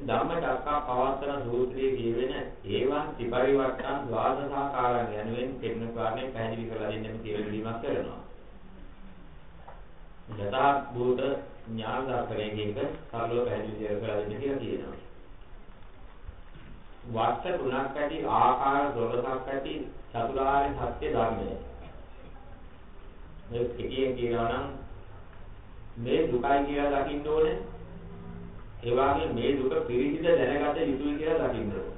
ධම්මචක්කා පවත්තන සූත්‍රයේ කියවෙන ඒවා ත්‍රිපරිවර්තන ද්වාදසාකාරයන් යනුවෙන් පෙන්න කාරණේ පැහැදිලි කරලා දෙන්නෙම කියලා පිළිමක් කරනවා. යථා භූත ඥාන දර්ශනයකින් සරලව පැහැදිලි කරලා දෙන්න කියලා කියනවා. වර්ෂ තුනක් ඇති ආකාර 12ක් ඇති චතුරාර්ය සත්‍ය ධර්මය. මේ පිටියෙන් කියනවා නම් මේ දුකයි කියලා දකින්න ඕනේ. ඒ වගේ මේ දුක පිරිසිඳ දැනගත යුතුයි කියලා දකින්න ඕනේ.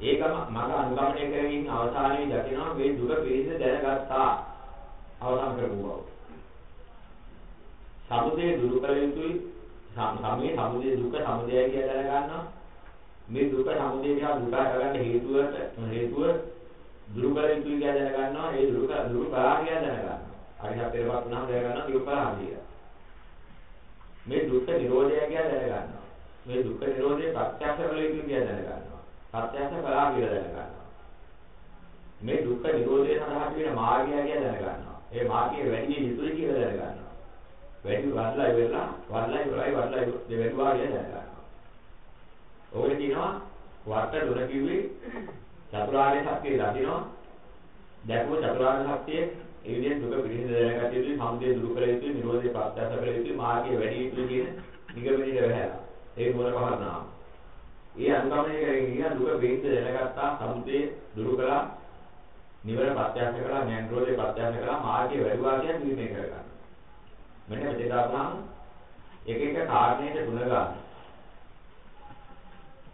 ඒකම මඟ අනුගමනය කරමින් අවසානයේ දකිනවා මේ දුක පිරිසිඳ දැනගත්තා. අවසන් කරගුවා. සමුදේ දුරු කළ යුතුයි. සමේ සමුදේ දුක සමුදයයි කියලා දැනගන්නවා. මේ දුක සමුදය නිසා දුක හටගන්න හේතුවට හේතුව දුරු කළ යුතුයි කියලා දැනගන්නවා. ඒ දුක දුරු කරා කියලා දැනගන්නවා. අරිහත් පෙරපත් වුණාම දැනගන්නවා දුක කරා කියලා. මේ දුක්ඛ නිරෝධය කියලා දැනගන්නවා. මේ දුක්ඛ නිරෝධය ප්‍රත්‍යක්ෂ කළ යුතුයි කියලා දැනගන්නවා. ප්‍රත්‍යක්ෂ කළා කියලා දැනගන්නවා. මේ දුක්ඛ නිරෝධය සඳහා තියෙන මාර්ගය කියලා දැනගන්නවා. ඒ මාර්ගය වැඩි යුතුයි කියලා දැනගන්නවා. වැඩි වඩලා ඉවරලා වඩලා ඉවරයි වඩලා දෙවෙනුවා කියලා දැනගන්නවා. ඔය කියනවා වට දුර කිව්වේ චතුරාර්ය සත්‍ය දකිනවා. දැකුව චතුරාර්ය සත්‍යයේ ඒ විදිහට දුක පිළිහිඳ දැනගත යුතුයි, සමුදය දුරු කළ යුතුයි, නිරෝධය ප්‍රත්‍යක්ෂ කළ යුතුයි, මාර්ගය වැඩි යුතුයි කියන නිගමනයේ වැහැලා. ඒ මොන පහරනවා. ඒ අනුගමනය කරගෙන ඉන්න දුක පිළිහිඳ දැනගත්තා, සමුදය දුරු කළා, නිවන ප්‍රත්‍යක්ෂ කළා, නිරෝධය ප්‍රත්‍යක්ෂ කළා, මාර්ගය වැඩිවා කියන නිර්ණය කරගන්න. මෙන්න මෙතන දාපුවාම එක එක කාරණේට ගුණ ගන්න.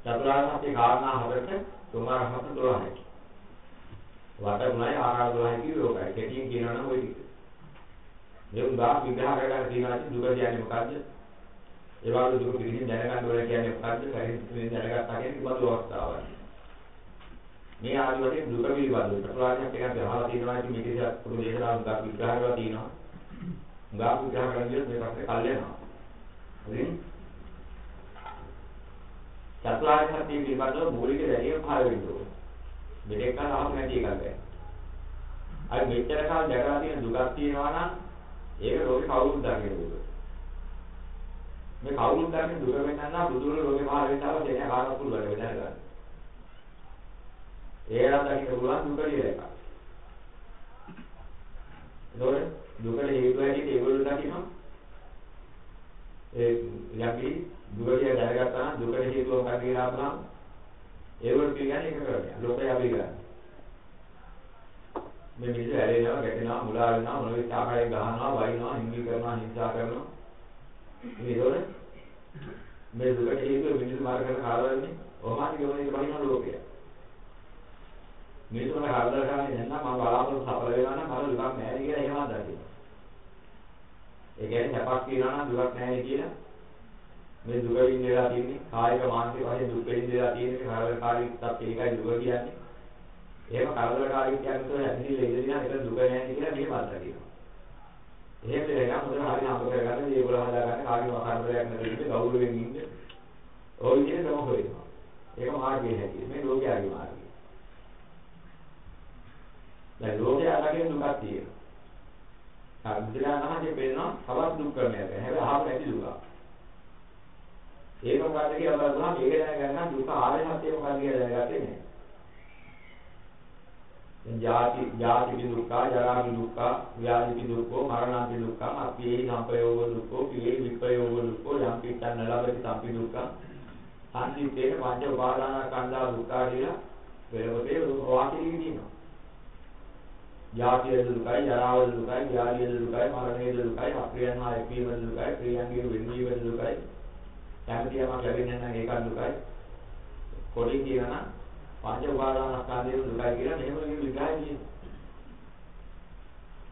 චතුරාර්ය සත්‍ය කාරණා හතරට තුමාර හත 12යි. වට උනායි ආකාර 12යි කිව්වේ ඕකයි. කෙටියෙන් කියනවා නම් ওই ටික. මේ උදා විග්‍රහ කරගන්න තියෙනවා දුක කියන්නේ මොකද්ද? ඒ වගේ දුක පිළිගින් දැනගන්න ඕන කියන්නේ මොකද්ද? පරිස්සමෙන් දැනගත්තා කියන්නේ බඳු අවස්ථාවක්. මේ ආදි වශයෙන් දුක පිළිබඳව චතුරාර්යයක් එකක් අහලා තියෙනවා ඉතින් මේක දිහා පොදු දේශනාවක් ගා විග්‍රහ කරලා තියෙනවා. ගා විග්‍රහ කරන්නේ මේ පැත්තේ කල් යනවා. හරිද? චතුරාර්ය සත්‍ය පිළිබඳව මූලික දැනීම පහළ වෙන්න ඕනේ. මෙතෙක් කල අහු නැති එකක් ගැන. අර මෙච්චර කාල දැකලා තියෙන දුකක් තියෙනවා නම් ඒක ලෝකේ කවුරුත් දකින දුක. මේ කවුරුත් දකින දුක වෙනනම් බුදුර ලෝකේ පහළ වෙන්නව දෙන කාරණා පුළුවන් වෙන ගන්න. ඒලා දකින්න පුළුවන් දුක කියලා එකක්. ඒතකොට දුකට හේතු ඇහිට ඒගොල්ලෝ දකිනවා. ඒ යකි දුක කියලා දැනගත්තා නම් දුකට හේතුව මොකක්ද කියලා අපහම ඒගොල්ලෝ කියන්නේ එක කරන්නේ. ලෝකය අපි කරන්නේ. මේ මිනිස්සු ඇලෙනවා, ගැටෙනවා, මුලා වෙනවා, මොනවද ආකාරයෙන් ගහනවා, වයින්නවා, හිංගි කරනවා, හිංසා කරනවා. මේ ඒතකොට මේ දුකට හේතුව මිනිස්සු මාර කරන කාලවලනේ ඔහොමයි ගොනේ බහින ලෝකය. මිනිස්සු මම හරදර කරන්නේ නැත්නම් මම බලාපොරොත්තු සඵල වෙනවා නම් මම දුකක් නැහැ කියලා එහෙම හදන්නේ. ඒ කියන්නේ සැපක් කියනවා නම් දුකක් නැහැ කියලා මේ දුක විඳලා තියෙන්නේ කායික මානසික වශයෙන් දුක් විඳලා තියෙන්නේ කරදරකාරී තත්ත්වය ඒකයි දුක කියන්නේ. එහෙම කරදරකාරී කියන්නේ තෝ ඇතිලි ඉඳලා ඒක දුක නැහැ කියලා මෙහෙම අත්දකිනවා. එහෙම දෙයක් මොකද හරි හම්බ කරගන්න දේවල් හදාගන්න කාගේ කරදරයක් නැති ඉන්න ගෞරවයෙන් ඉන්න. ඔය විදිහට තමයි හොයනවා. ඒක මාර්ගයේ හැටි. මේ ලෝකයාගේ මාර්ගය. දැන් ලෝකයා ළඟින් දුකක් තියෙනවා. හරි බුදුරජාණන්සේ පෙන්නනවා තවත් දුක් කරන්නයක්. හැබැයි අහම නැති දුකක්. ඒක මොකද්ද කියලා බලනවා මේක දැනගන්න දුක ආර්ය සත්‍ය මොකක්ද කියලා දැනගත්තේ නැහැ. දැන් ජාති ජාති දුක්ඛ, ජරා දුක්ඛ, ව්‍යාධි දුක්ඛ, මරණ දුක්ඛ, අපේ සම්පයෝග දුක්ඛ, පියේ විපයෝග දුක්ඛ, යම් පිටන් නලබති සම්පි දුක්ඛ. සංසිතේන පංච උපාදාන කන්දා දුක්ඛ කියලා වෙලොතේ වාක්‍යෙ කියනවා. ජාතිය දුකයි, ජරාව දුකයි, ව්‍යාධිය දුකයි, මරණය දුකයි, අප්‍රියයන් හා එක්වීම දුකයි, ප්‍රියයන්ගේ වෙන්වීම දුකයි. කැමති යමක් ලැබෙන්නේ නැහැ ඒක දුකයි. කොටින් කියනවා පංච උපාදානස්කන්ධයේ දුකයි කියලා මෙහෙම විග්‍රහය කියනවා.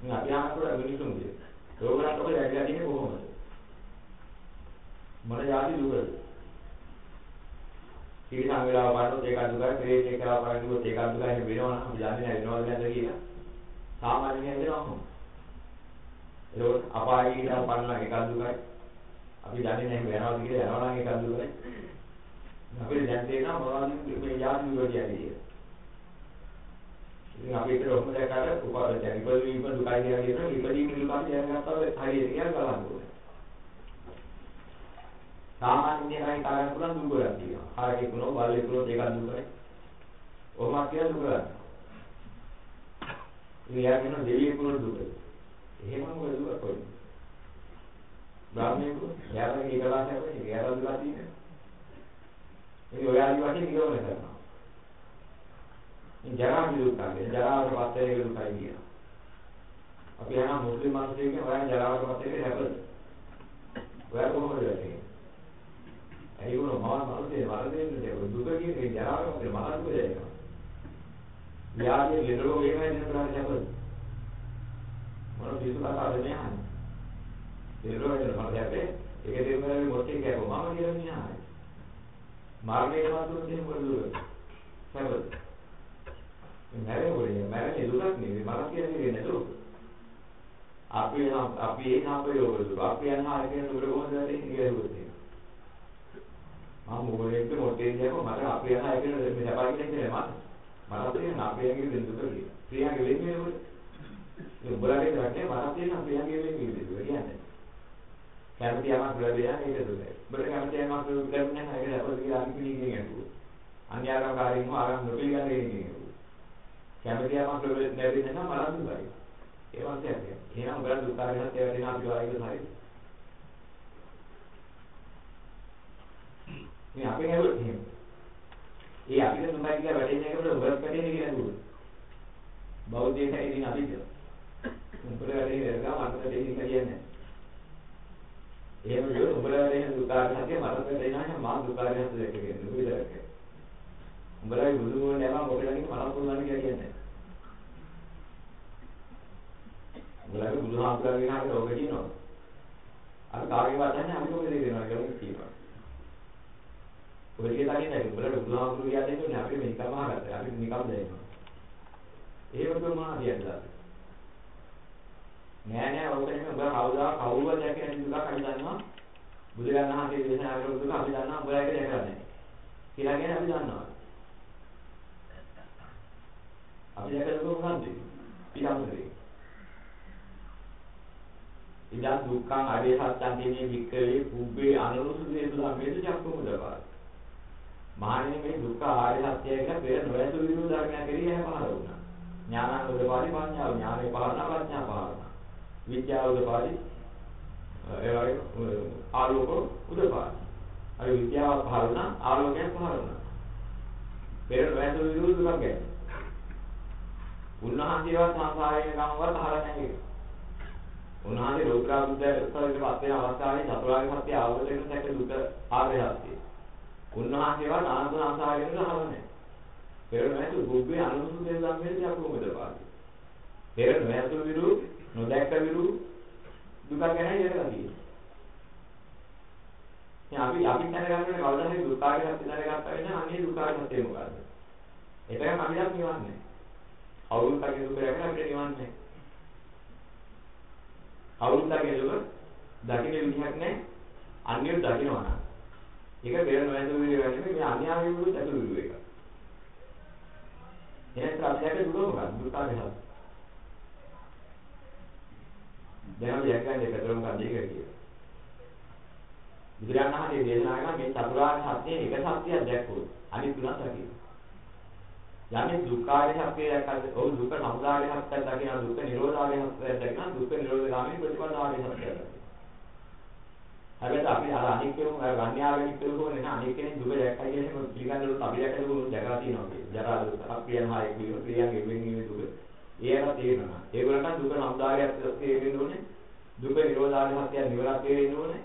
මේ අපි අහනකොට මිනිසුන්ගේ රෝගලන්ට ඔක ඇදලා තියෙන්නේ කොහොමද? මොන જાති දුකද? කීසම් වෙලාව බලනකොට ඒක දුකයි, ප්‍රේත එක්කලා බලනකොට ඒක දුකයි වෙනවනම් අපි දන්නේ නැහැ වෙනවද නැද්ද කියලා. සාමාන්‍යයෙන් වෙනවා. ඒක අපායේ ඉඳන් පන්නන එක දුකයි. අපි දන්නේ නැහැ වෙනවද කියලා යනවා නම් ඒක දුකයි. අපිට දැන් තේරෙනවා මොනවද මේ යාතු දුක කියන්නේ. ඉතින් අපි ඒකට ඔහොම දැක්කට උපාද දැන් ඉපදීම දුකයි කියලා කියනවා ඉපදීම දුක අපි දැනගත්තා හරියට කියලා බලන්න ඕනේ. සාමාන්‍ය ඉන්නේ හිතා ගන්න පුළුවන් දුක ගන්න තියෙනවා. හරකෙක් වුණොත් බල්ලෙක් වුණොත් ඒකත් දුකයි. ඔහොමත් කියලා දුක ගන්න. ඉතින් යා කියන දෙවියෙක් වුණොත් දුකයි. එහෙම මොකද දුක කොහෙද? බ්‍රාහ්මණයෙකු යාළුවගේ ඒකලාසයක් වෙන්නේ යාළුවා දුක තියෙන්නේ. ඉතින් ඔය ආදි වශයෙන් නිගමනය කරනවා. මේ ජරා දුක්ඛය ජරාවට පත් වෙන එක දුකයි කියනවා. අපි අහන මුස්ලිම් මිනිස්සුන්ගේ ඔයා ජරාවට පත් වෙන්නේ හැපද? ඔයා කොහොමද වෙන්නේ? ඇයි උන මම මනසේ වරදින්නේ දුක කියන්නේ ජරාවට පත් වෙන මහා දුක දැනෙනවා. ව්‍යාධිය ලෙඩරෝ වේගය දෙන ප්‍රාණ හැපද? මොන පිසු කතාවද මේ අහන්නේ? ලෙඩරෝ වෙන මම දැක්කේ ඒක තේරුම් ගන්න මොකක්ද කියපුවා මම කියලා නෑ. මරණයට මතුවෙන දේ මොකද දුක? හැපද? මැරෙන්නේ මැරෙන්නේ දුකක් නෙවෙයි මරණ කියන්නේ නේද? අපි අපි ඒ සම්පයෝග දුක අපි යන ආයතන දුක කොහොමද වෙන්නේ කියලා හිතුවේ. මම මොකෙන්ද මොටේ කියපො මට අපි යන ආයතන මේ සපයි කියන්නේ මම. මට තියෙන අපේගේ දෙන්න දුක කියලා. ක්‍රියාගේ වෙන්නේ මොකද? මේ උඹලාගේ රටේ මට තියෙන අපේගේ වෙන්නේ දුක කියන්නේ. කැමති යමක් ලැබෙන ඒක දුක. උඹට කැමති යමක් ලැබෙන්නේ නැහැ ඒක අපිට කියලා අපි පිළිගන්නේ නැහැ. අන්‍යාගමකාරීන්ව ආරම්භ නොපිළිගන්නේ කියන්නේ. කැමති යමක් ලැබෙන්නේ නැහැ මලන් දුකයි. ඒ වගේ කියන්නේ. එහෙනම් උඹලා දුක්ඛාරයත් වැටෙන අපි වායිද හරි. මේ අපි නෙවෙයි එහෙම. ඒ අපිට දුකයි කියලා වැටෙන එකට උඹලත් වැටෙන්නේ කියලා නේද? බෞද්ධයෙක් හැදෙන අපිට. උඹලා වැටෙන්නේ නේද? මට වැටෙන්නේ කියන්නේ. එහෙම නේද? උඹලා වැටෙන දුක්ඛාරයත් මට වැටෙනවා මා දුක්ඛාරයත් දෙකේ නෙවෙයි විතරක්. උඹලා බුදු මොන යනවා මොකද මනස පුළුවන් කියලා කියන්නේ. උඹලගේ බුදුහාමුදුරන්ගේ නාමයට ඔබ කියනවා. අර කාගේ වදන්නේ අපි ඔබ දෙක දෙනවා කියලා කියනවා. ඔබ කියලා කියන්නේ උඹලට බුදුහාමුදුරු කියලා දෙන්නේ අපි මේකම අහගත්තා. අපි නිකම් දෙන්නවා. ඒව ප්‍රමාණ කියනවා. නෑ නෑ ඔබ කියන්නේ උඹ කවුදා කවුරුවත් දැකේ නැති දුකක් අපි දන්නවා. බුදුරජාණන් වහන්සේ දේශනා කරපු දුක අපි දන්නවා උඹලා ඒක දැකලා නැහැ. කියලා කියන්නේ අපි දන්නවා. අපි දැකලා දුක මොකක්ද? ඊළඟට ඉදා දුක්ඛං අරිය සත්‍යං කියන්නේ වික්‍රේ කුබ්බේ අනුරුසුදේ සුලම්මේද චක්කුමුදපාද. මහණෙනි මේ දුක්ඛ ආර්ය සත්‍යය කියලා පෙර නොයසු විරුද්ධ ධර්මයක් කෙරෙහි හැම පහළ වුණා. ඥානංගෝදපාදි පඤ්ඤාව ඥානේ පහළන ප්‍රඥා පහළන. විද්‍යාවෝදපාදි ඒ වගේ ආලෝක උදපාදි. අර විද්‍යාව පහළ වුණා ආලෝකය පහළ වුණා. පෙර නොයසු විරුද්ධ ධර්මයක්. උන්වහන්සේවත් සංසාරයේ ගමවත් අහලා නැහැ. උන්වහන්සේ ලෝකා බුද්ධ උත්සවයකට පත් වෙන අවස්ථාවේ චතුරාර්ය සත්‍ය අවබෝධ කරන තැක දුක ආර්ය සත්‍යය. උන්වහන්සේවත් ආනන්ද සංසාරයෙන් ගහන්නේ. පෙර නැතු බුද්ධේ අනුසුතේ ධම්මේදී අපුමද පාඩි. පෙර නැතු විරු නොදැක්ක විරු දුක ගැන ඉඳලා තියෙනවා. දැන් අපි අපි දැනගන්න ඕනේ කවදා හරි දුකාරය සත්‍ය දැනගත්තා වෙන අනේ දුකාරය සත්‍ය මොකද්ද? ඒක නම් අපි දැන් නිවන්නේ. අවුරුද්දක් දුක දැකලා අපිට නිවන්නේ. අවුරුද්දක දුක දකින්න විදිහක් නැහැ. අන්‍යව දකින්නවා නම්. ඒක පෙර නොයතු විදිහ වෙන්නේ මේ අන්‍යාවෙන් වුණු චතුරු විදිහ එක. එහෙනම් අපිට දුක මොකක්ද? දුක්ඛ දැන් අපි යකන්නේ පෙර මොකක්ද ඒක කියලා. බුදුරජාණන් වහන්සේ දේශනා කරන මේ චතුරාර්ය සත්‍ය එක සත්‍යයක් දැක්කොත් අනිත් තුනක් දකින්න. යන්නේ දුක්ඛාරය සත්‍යය දැක්කද? ඔව් දුක්ඛ සමුදාය සත්‍යය දකින්න දුක්ඛ නිරෝධාරය සත්‍යය දකින්න දුක්ඛ නිරෝධගාමී ප්‍රතිපදාරය සත්‍යය දකින්න. හැබැයි අපි අර අනික් කෙනෙකු ගන්‍යාවෙන් කෙනෙකු නේ අනික් කෙනෙක් දුක දැක්කයි කියන්නේ පිළිගන්නකොට අපි දැක්කද දුක දැකලා තියෙනවා කියන්නේ. ජරා දුක, අප්‍රියන් හාය කියන ක්‍රියාවෙන් වෙන්නේ දුක. ඒකට තේරෙනවා. ඒගොල්ලන්ට දුක සමුදායයක් තේරෙන්න ඕනේ. දුක නිරෝධාරය සත්‍යය නිවරක් තේරෙන්න ඕනේ.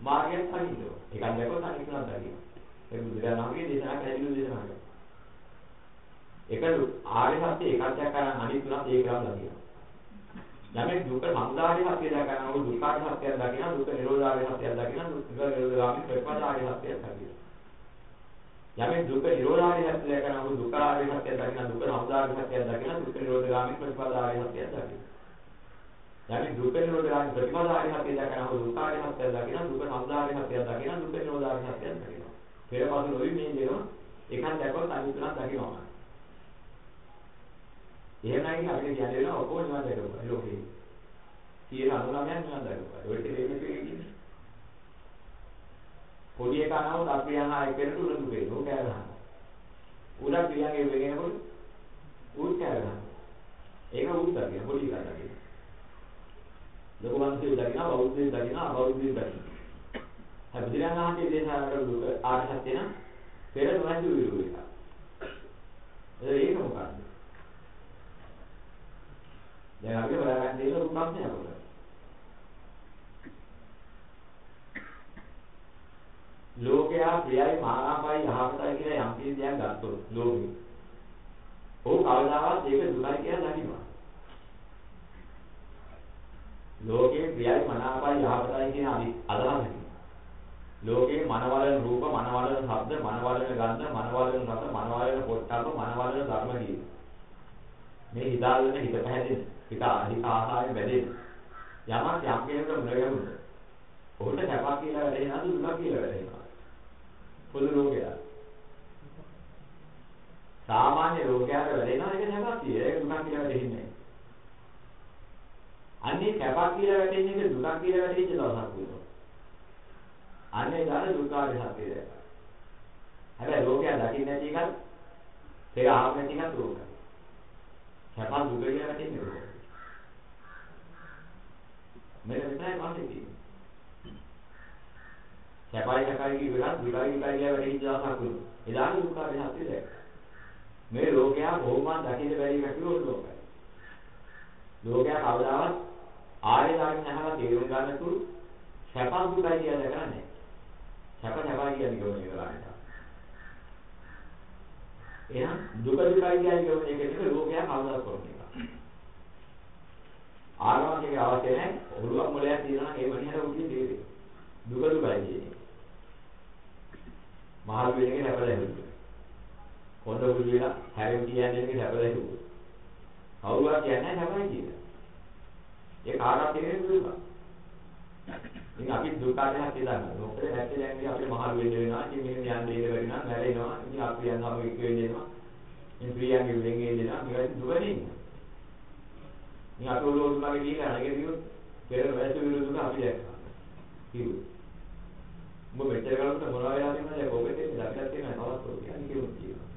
මාර්ගයක් හරින්න ඕනේ. ඒකක් දැක්කොත් අනික් කෙනා දකින්න. ඒක බුදුරජාණන් වහන්සේ දේශනා කරලා දේශනා කරා. ඒක ආර්ය සත්‍ය එකක් දැක්කම අනිත් තුනත් ඒකම දකිනවා. යමෙක් දුක සමුදාය සත්‍ය දැකනවා උ දුක්ඛාර සත්‍ය දකිනවා දුක නිරෝධාය සත්‍ය දකිනවා දුක නිරෝධාමි ප්‍රපදාය සත්‍ය දකිනවා. යමෙක් දුක නිරෝධාය සත්‍ය දැකනවා උ දුක්ඛාර සත්‍ය දකිනවා දුක සමුදාය සත්‍ය දකිනවා දුක නිරෝධාමි ප්‍රපදාය සත්‍ය දකිනවා. යමෙක් දුක නිරෝධාමි ප්‍රපදාය සත්‍ය දැකනවා උ දුක්ඛාර සත්‍ය දකිනවා දුක සමුදාය සත්‍ය දකිනවා දුක නිරෝධාය සත්‍ය දකිනවා. පෙරපසු නොවි මේ දෙනවා එකක් දැක්කොත් අනිත් තුනක් දකිනවා. එහෙම නැගින් අපිට කියන්න වෙනවා ඔක්කොම නිවන් දැකපුවා ලෝකේ. 99ක් නිවන් දැකපුවා. ඔය ටෙලෙවිෂන් එකේ කියන්නේ. පොඩි එකා නමුත් අප්‍රියන් හා එක්කෙනෙකුට උලඟු වෙනවා. ඌ කෑ ගහනවා. උඩ ප්‍රියන්ගේ වෙගෙනකොට ඌ කෑ ගහනවා. ඒක ඌ දකින පොඩි එකා දකින. ලොකු මනුස්සයෙක් දකිනවා බෞද්ධයෙක් දකිනවා අබෞද්ධයෙක් දකිනවා. හැබැයි බුදුරජාණන් දේශනා කරපු ආර්ය සත්‍ය නම් පෙර නොහැදු විරු එක. ඒක මොකක්ද? දැන් අපිට හොයාගන්න දෙයක් දුක්ඛ නෑ ලෝකයා ප්‍රියයි මානාපයි යහපතයි කියලා යම් කිසි දෙයක් ගත්තොත් ලෝකෙ. ਉਹ කවදාවත් ඒක දුකයි කියලා දකින්නවා. ලෝකේ ප්‍රියයි මනාපයි යහපතයි කියන අදහසකින්. ලෝකේ මනවලන රූප, මනවලන ශබ්ද, මනවලන ගන්ධ, මනවලන රස, මනවලන පොට්ටබ්බ, මනවලන ධර්ම කියන. මේ හිතාගෙන හිත පැහැදෙන, හිත හිත ආහාරයෙන් බැදෙන. යමක් යම් කෙනෙකුට මුල ගැහුණා. ඔහුට කැපක් කියලා වැඩේ නේද දුකක් කියලා වැඩේ. පොදු රෝගයක්. සාමාන්‍ය රෝගයකට වැටෙනවා ඒක නැවක් කියලා. ඒක දුකක් කියලා වැටෙන්නේ නැහැ. අන්නේ කැපක් කියලා වැටෙන්නේ ඒක දුකක් කියලා වැටෙච්ච දවසක් වෙනවා. අන්නේ දාන දුකාරය හතේ දැක්කා. හැබැයි රෝගය දකින්න නැති එකත් පෙර ආව නැති එකත් රෝගයි. කැපක් දුක කියලා වැටෙන්නේ රෝගයි. මේක විතරයි මම කියන්නේ. සැපයි සැපයි කියන වෙනත් දුකයි දුකයි කියලා වැඩි දවසක් වුණා. එදාට දුක්ඛ රහත්ය දැක්ක. මේ ලෝකයා බොහොමන් දකින්න බැරි කටයුතු ලෝකයි. ලෝකයා කවදාවත් ආර්ය ධර්ම නැහලා තේරුම් ගන්න තුරු සැප දුකයි කියලා දැකලා නැහැ. සැප සැපයි කියන්නේ කොහොමද කියලා එහෙනම් දුක දුකයි කියන්නේ කෙනෙක් ලෝකයා කවදාවත් කරන්නේ නැහැ. ආරවණික අවශ්‍ය නැහැ. ඔළුවක් මොලයක් තියෙනවා නම් ඒ වෙනියට උදේ තේරෙයි. දුක දුකයි කියන්නේ. මහල් වෙන එක හැපලා හැදුවා. කොන්ද පුදු වෙලා හැරෙන් කියන්නේ එක හැපලා හැදුවා. කවුරුවත් කියන්නේ නැහැ හැපයි කියලා. ඒ කාටවත් තේරෙන්නේ දුක. ඉතින් අපි දුකාට හැටි දන්නවා. මොකද නැත්තේ දැන් ඉතින් අපිට මහල් වෙන්න වෙනවා. ඉතින් මෙහෙම යන්න දෙන්න වෙනවා. මැරෙනවා. ඉතින් අපි යනවාම එක වෙන්නවා. ඉතින් ප්‍රියංගේ වෙන්නේ දෙනවා. මේක දුක නෙන්නේ. ඉතින් අපි ඔලෝසුමගේ දීලා අනගේ දියුත් පෙර වැසු විරුදුක අපි දැක්කා. කිව්වා. උඹ මෙච්චර කලකට මොනවා වෙලා තියෙනවද? ඒක ඔබේ තියෙන දක්ෂක් තියෙනවා තවත් ඔය කියන්නේ කියමු කියනවා.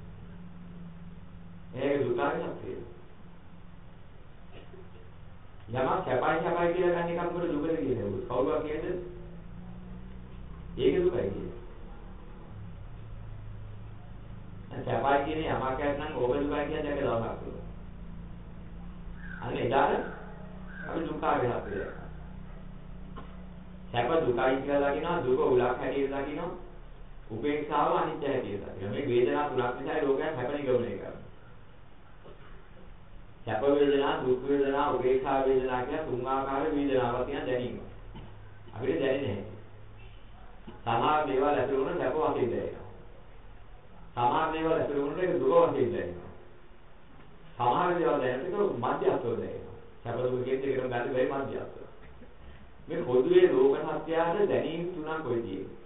ඒක දුකාරියක් තියෙනවා. යමක් සැපයි සැපයි කියලා ගන්න එකක් මොකද දුකද කියන්නේ? කවුරුවක් කියන්නේ? ඒක දුකයි කියන්නේ. සැපයි කියන්නේ යමක් නැත්නම් ඕක දුකයි කියන දෙක දවසක්. අන්න එදාට අපි දුකාරියක් වෙනවා. සැප දුකයි කියලා දකිනවා දුක උලක් හැටියට දකිනවා. උපේක්ෂාව අනිත්‍ය හැටියට දකිනවා. මේ වේදනා තුනක් නිසා ලෝකයක් හැප නිගමනය කරනවා. සැප වේදනා දුක් වේදනා උපේක්ෂා වේදනා කියන තුන් ආකාර වේදනාවක් කියන දැනීම අපිට දැනෙන්නේ සමහර දේවල් ඇතුළු වුණ සැප වශයෙන් දැනෙනවා. සමහර දේවල් ඇතුළු වුණ ඒක දුක වශයෙන් දැනෙනවා. සමහර දේවල් දැනෙනකොට මධ්‍යස්ථව දැනෙනවා. සැප දුක කියන දෙකම ගන්න බැරි මධ්‍යස්ථව. මේ පොදුවේ ලෝක සත්‍යයට දැනීම් තුනක් ඔය තියෙනවා.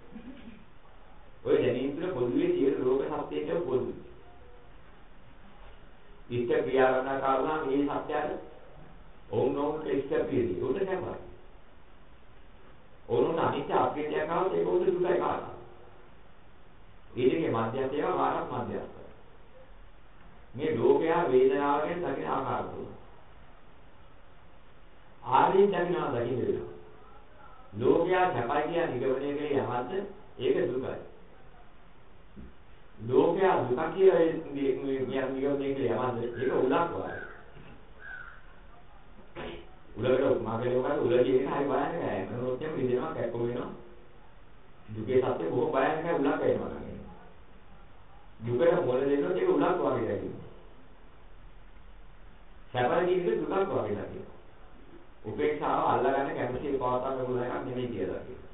ඔය දැනීම් තුන පොදුවේ තියෙන ලෝක සත්‍යයට පොදුයි. ඉෂ්ට ක්‍රියාවන කාරණා මේ සත්‍යයට ඔවුන් ඔවුන්ට ඉෂ්ට ප්‍රියදී උඩ නැපයි. ඔවුන් අනිත්‍ය අප්‍රියයක් ආවොත් ඒක උඩ දුකයි කාරණා. ඊටගේ මධ්‍යස්ථය මාරක් මධ්‍යස්ථය. මේ ලෝකයා වේදනාවෙන් දකින ආකාර තුන. ආදී දකින්නවා දකින්න වෙනවා. ලෝකයා සැපයි කියන නිගමනය කලේ යමද්ද ඒක දුකයි. ලෝකයා දුක කියලා නිගමනය කලේ යමද්ද ඒක උලක් වගේ. උලකට උපමා කරලා උල කියන එක හරි භයානකයි. මොනොත් එක්ක විදිනවා කැක්කම වෙනවා. දුකේ සත්‍ය බොහෝ භයානකයි උලක් වෙනවා නේද? දුකට මොළ දෙන්නොත් ඒක උලක් වගේ දැනෙනවා. සැපයි කියන එක දුකක් වගේ දැනෙනවා. උපේක්ෂාව අල්ලගන්න කැමති පවතන්න පුළුවන් එකක් නෙමෙයි කියලා කියනවා.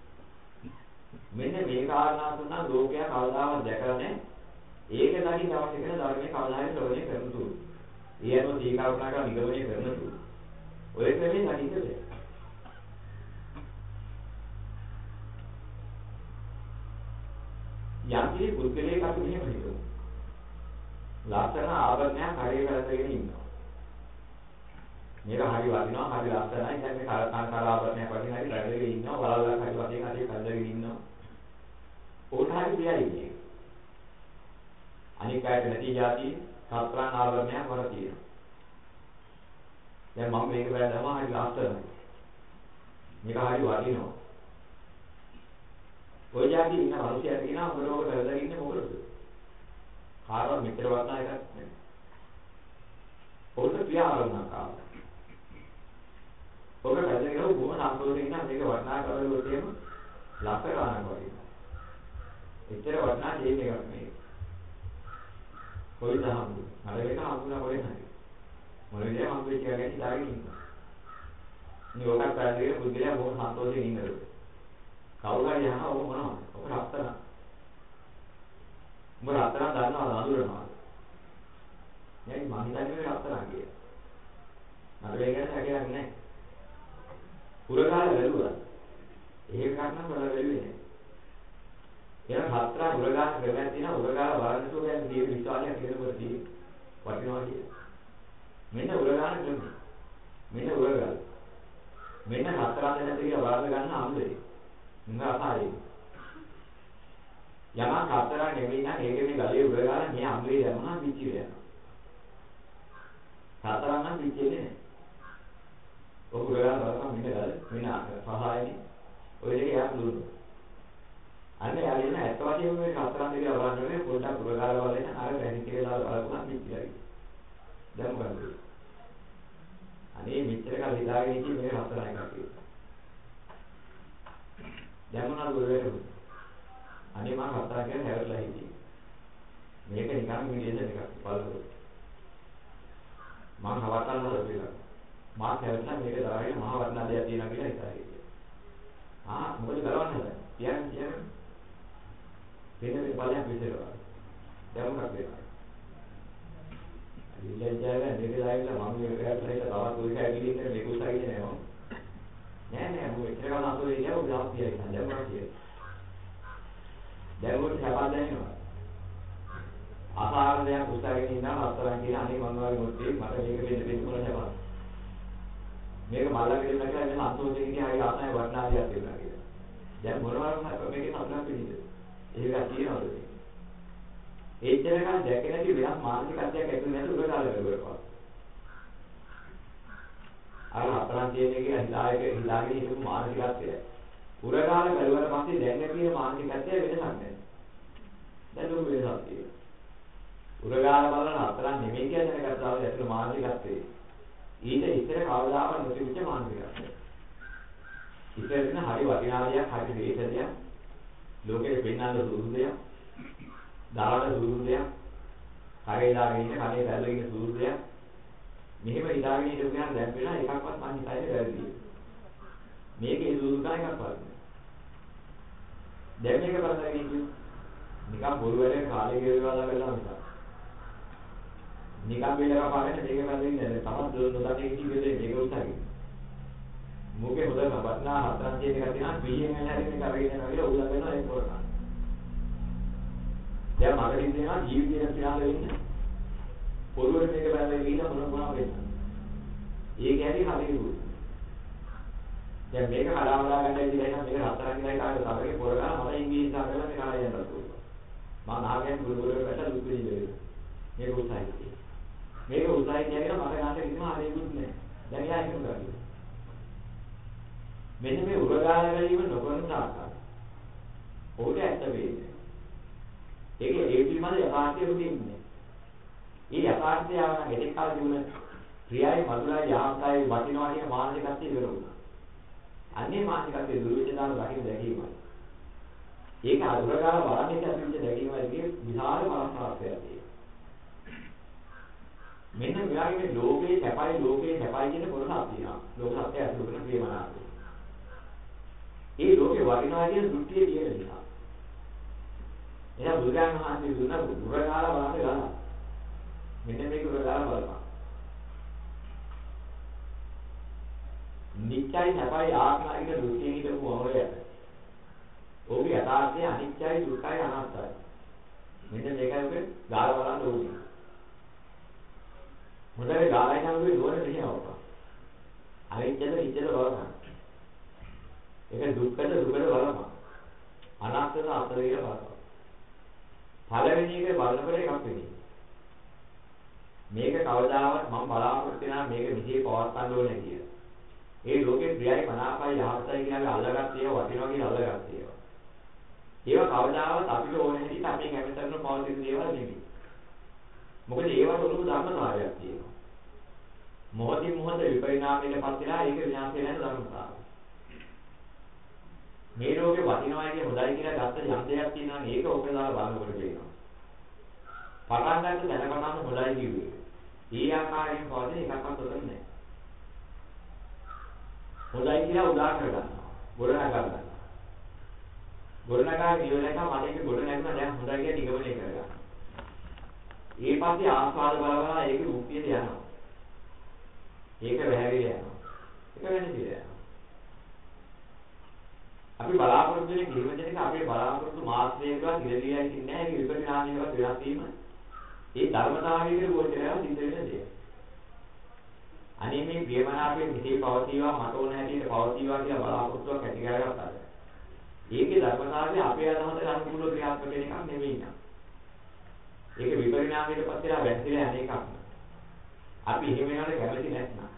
මෙන්න මේ කාරණා තුන ලෝකයා කවදාවත් දැකලා නැහැ. ඒක දකින්න අවශ්‍ය කරන ධර්මයේ කවදා හරි ශ්‍රවණය කරන තුරු. ඒ අනුව දී කල්පනා කරලා නිගමනය කරන තුරු. ඔය ක්‍රමයෙන් දකින්න බැහැ. යම්කිසි පුද්ගලයෙක් අපි මෙහෙම හිතමු. ලස්සන ආභරණයක් හරියට කරගෙන ඉන්නවා. මේක හරි වටිනවා හරි ලස්සනයි දැන් මේ කල කලාවරණයක් වගේ හරි රැඳගෙන ඉන්නවා වලල්ලක් හරි වගේ හරි කල්දගෙන ඉන්නවා හරි ප්‍රියයි මේක. අනික් අයට නැති જાති සත්‍රාන් ආවරණයක් වර තියෙනවා. දැන් මම මේක බැලුවම හරි ලස්සනයි. මේක හරි වටිනවා. ඔය જાති ඉන්න මිනිස්සුන්ට කියනවා ඔබ ලෝක කරලා ඉන්නේ මොකටද? කාටවත් මෙච්චර වටනා එකක් නෙමෙයි. ඔන්න ප්‍රිය ආරම්භකාරය. ඔබ පැහැදිලිව බොහොම සම්පූර්ණ ඉන්න මේක වටනා කරලා කියමු ලක්ෂ ගානක් වගේ. එච්චර වටනා දෙයක් එකක් මේක. කොයිද හම්බු? නරක හම්බුනා කොහෙන් හරි. මොන විදිය හම්බු වෙච්ච එකක් හිතාගෙන ඉන්නවා. මේ ඔකක් පැහැදිලිව බුද්ධිලා බොහොම සන්තෝෂයෙන් ඉන්නලු. කවුරු හරි අහනවා ඔබ මොනවද? ඔබ රත්තරන්. ඔබ රත්තරන් දන්නවද අඳුරනවද? නෑ මම හිතන්නේ මේ රත්තරන් කියලා. මට ඒක ගැන හැකියාවක් නෑ. පුරකාල වැළුවා. ඒක ගන්න බල වැළුවේ නෑ. එන හතර උරගාන ක්‍රමයක් තියෙනවා උරගාන බලන්නසෝ කියන්නේ තියෙන විශ්වාසයක් කියනකොට තියෙන වටිනවා කියන. මෙන්න උරගාන ක්‍රමය. මෙන්න උරගාන. මෙන්න හතරක් දෙනෙක් කියලා බලන්න ගන්න අමුදේ. මම අපාරේ. යමක් හතරක් නෙවෙයි නම් ඒක මේ ගලේ උරගාන මේ අමුදේ යනවා පිච්චි වෙනවා. හතරක් නම් පිච්චෙන්නේ නැහැ. ඔක උරගාන බලන්න මෙන්න ගල මෙන්න පහයිනේ. ඔය දෙක යක් දුන්නා. අන්න යාගෙන ඇත්ත වශයෙන්ම මේ හතරන් දෙක බලන්නේ පොඩ්ඩක් පුරකාල බලන්න අර වැඩි කියලා බලපුවා පිටියයි. දැන් මොකද? අනේ මෙච්චර කල් හිතාගෙන ඉති මේ හතරයි කටේ. දැන් මොනවද වෙන්නේ? අනේ මම හතරක් ගැන හැවටලා හිටියේ. මේක නිකන් මිනිහෙන් එකක් බලන්න. මම හවටන්න ලැබිලා. මා හැවටලා මේක දාගෙන මහ වටනා දෙයක් තියෙනවා කියලා හිතාගෙන. ආ මොකද කරවන්නද? කියන්නේ කියන්නේ වෙන වෙන බලයක් විතරයි. දැන් මොකක්ද වෙන්නේ? ඉල්ලජාව දෙකලායිලා මම මේකට හිටලා තවත් ඔය කැගිලි ඉන්න මේක උසයි නෑ මම. නෑ නෑ මම එච්චර කල් අතෝ ඉන්නේ ඔය ජාතියයි දැන් මොකක්ද කියන්නේ? දැන් උන් සපා දැනෙනවා. අසාර දෙයක් උසගෙන ඉන්නා හතරන් කියන අනේ මම වගේ මොකද මට මේක වෙන්න වෙන්න මොන සපා. මේක මල්ලගෙන ඉන්න කියලා මෙන්න අතෝදේ කියන හරි ආසයි වටනාදියක් තියෙනවා කියලා. දැන් මොනවද මේකේ හතරක් පිළිද? ඒක තියෙනවද? ඒච්චරකම් දැක නැති වෙනස් මානසිකත්වයක් ඇති නැති උඩකාල වෙලවරපා. අර අපරන් තියෙන එක හිලායක හිලාගෙන ඉන්න මානසිකත්වය. උරකාල බැලුවට පස්සේ දැන් තියෙන මානසිකත්වය වෙනසක් නැහැ. දැන් දුක වෙනසක් තියෙනවා. උරකාල බලන අපරන් නෙමෙයි කියන එක ගත්තාම ඇතුළ මානසිකත්වය. ඊට ඉතර කවදාවත් නොතිබිච්ච මානසිකත්වය. ඉතින් හරි වටිනා දෙයක් හරි දේශ දෙයක් ලෝකෙට පෙන්වන්න සුදුසු දෙයක්. දාන සුදුසු දෙයක්. කරේ දාගෙන ඉන්න කනේ දැල්ලගෙන ඉන්න සුදුසු දෙයක්. මෙහෙම ඉඳාගෙන ඉඳපු ගමන් දැන් වෙලා එකක්වත් මං හිතන්නේ වැරදි. මේකේ සුදුසුකම් එකක්වත් නෑ. දැන් මේක කරලා ඉන්නේ නිකන් බොරු වැඩේ කාලේ ගෙවලා වෙලා නිසා. නිකන් බෙලක පාගෙන මේක කරලා ඉන්නේ තමත් නොදන්නේ ඉති වෙලේ මේක උසාවි. මොකේ හොඳ වටනා හතරක් තියෙන එක තියෙනවා බිලියන් වල හැරෙන එක අරගෙන යනවා කියලා උලන් වෙනවා ඒක කරනවා. දැන් මට හිතෙනවා ජීවිතේ පියාල වෙන්න පොළොවේ මේක බැලලා ගිහින් මොන මොනවා වෙන්න. ඒක ඇති හරියුයි. දැන් මේක හදාවලා ගන්න ඉතින් එහෙනම් මේක හතරක් කියලා කාගේ තරගේ පොර ගන්න මම ඉංග්‍රීසි කරලා මේක හරිය යන්න පුළුවන්. මම ආගෙන ගුරුවරයෙක් වැට දුක් විඳින්නේ. මේක උසයි. මේක උසයි කියන්නේ මට ගන්න කිසිම හරියුත් නැහැ. දැන් එයා ඒක කරන්නේ. මෙන්න මේ උරගාල ගැනීම නොකරන තාක්කල් ඔහුට ඇත්ත වෙන්නේ. ඒක ඒ පිළිබඳ යථාර්ථය උදින්නේ. මේ යථාර්ථය ආවන ගෙටෙක් කාලේ තිබුණ ක්‍රියාවේ මధుරයි යාමතයි වටිනවා කියන මානසිකත්වය ඉවර වුණා. අන්නේ මානසිකත්වයේ දුර්විචදාන දකින්න දැකීමයි. ඒක අදුරගාල බලන්නේ ඇතුළත දැකීමයි විශාල මනස්කාරයක් තියෙනවා. මෙන්න මෙයාගේ ලෝකේ සැපයි ලෝකේ සැපයි කියන කොටසක් තියෙනවා. ලෝක සත්‍ය ඇතුළත කරන ප්‍රේමනාපය. ඒ ලෝකේ වටිනවා කියන දෘෂ්ටිය තියෙන නිසා. එහෙනම් බුදුරජාණන් වහන්සේ දුන්න උරගාල බලන්න ගන්න. මෙන්න මේක උරගාල බලපන්. නිත්‍යයි නැපයි ආත්මයි කියන දෘෂ්ටියෙන් හිටපු මොහොතේ. ඔහුගේ යථාර්ථය අනිත්‍යයි දුක්ඛයි අනාත්තයි. මෙන්න මේකයි ඔබේ ගාල බලන්න ඕනේ. මොකද ගාලයි නම් ඔබේ දුවන දෙහිවපා. අනිත්‍යද නිත්‍යද බලන්න. ඒක දුක්ඛද දුකද බලපන්. අනාත්මද අතර කියලා බලපන්. පළවෙනි එක බලනකොට එකක් වෙන්නේ. මේක කවදාවත් මම බලාපොරොත්තු වෙනා මේක විදිහේ පවත්වන්න ඕනේ කියලා. ඒ ලෝකේ ප්‍රියයි මනාපයි යහපතයි කියලා අල්ලගත්ත ඒවා වටිනවා කියලා අල්ලගත්ත ඒවා. ඒවා කවදාවත් අපිට ඕනේ හැටියට අපේ කැමැත්තට පවතින දේවල් නෙමෙයි. මොකද ඒවට උරුම ධර්මතාවයක් තියෙනවා. මොහොතින් මොහොත විපරිණාමයටපත් වෙලා ඒක විනාශ වෙන ධර්මතාවය. මේ ලෝකේ වටිනවා කියන හොඳයි කියලා ගත්ත යම් දෙයක් තියෙනවා නම් ඒක ඔබ දාලා බලනකොට පේනවා. පටන් ගන්න දැනගන්නම හොඳයි කිව්වේ. ඒ ආකාරයෙන් පවතින එකක්වත් උතර නැහැ. හොඳයි කියලා උදා කරගන්නවා. ගොඩනගා ගන්නවා. ගොඩනගා නියෝජනක මට ඒක ගොඩ නැගුණා දැන් හොඳයි කියලා නිගමනය කරගන්නවා. ඒ පස්සේ ආස්වාද බලවලා ඒක රූපියට යනවා. ඒක වැහැරිලා යනවා. ඒක වෙන්නේ කියලා. අපි බලාපොරොත්තු වෙන කිසිම දෙයක අපේ බලාපොරොත්තු මාත්‍රයකවත් ඉරලියයි ඉන්නේ නැහැ. ඒක විපරිණාමයකට වෙනස් වීම. ඒ ධර්මතාවයකට ගෝචරයව සිද්ධ වෙන දෙයක්. අනේ මේ ප්‍රියමනාපයේ මෙසේ පවතිවා මට ඕන හැටියට පවතිවා කියලා බලාපොරොත්තුවක් ඇති කරගත්තාද? ඒකේ ධර්මතාවය අපේ අදහසට අනුකූලව ක්‍රියාත්මක වෙන එකක් නෙවෙයි නේද? ඒක විපරිණාමයකට පත් වෙලා වැක්තිලා යන එකක්. අපි එහෙම වෙනවට කැමති නැත්නම්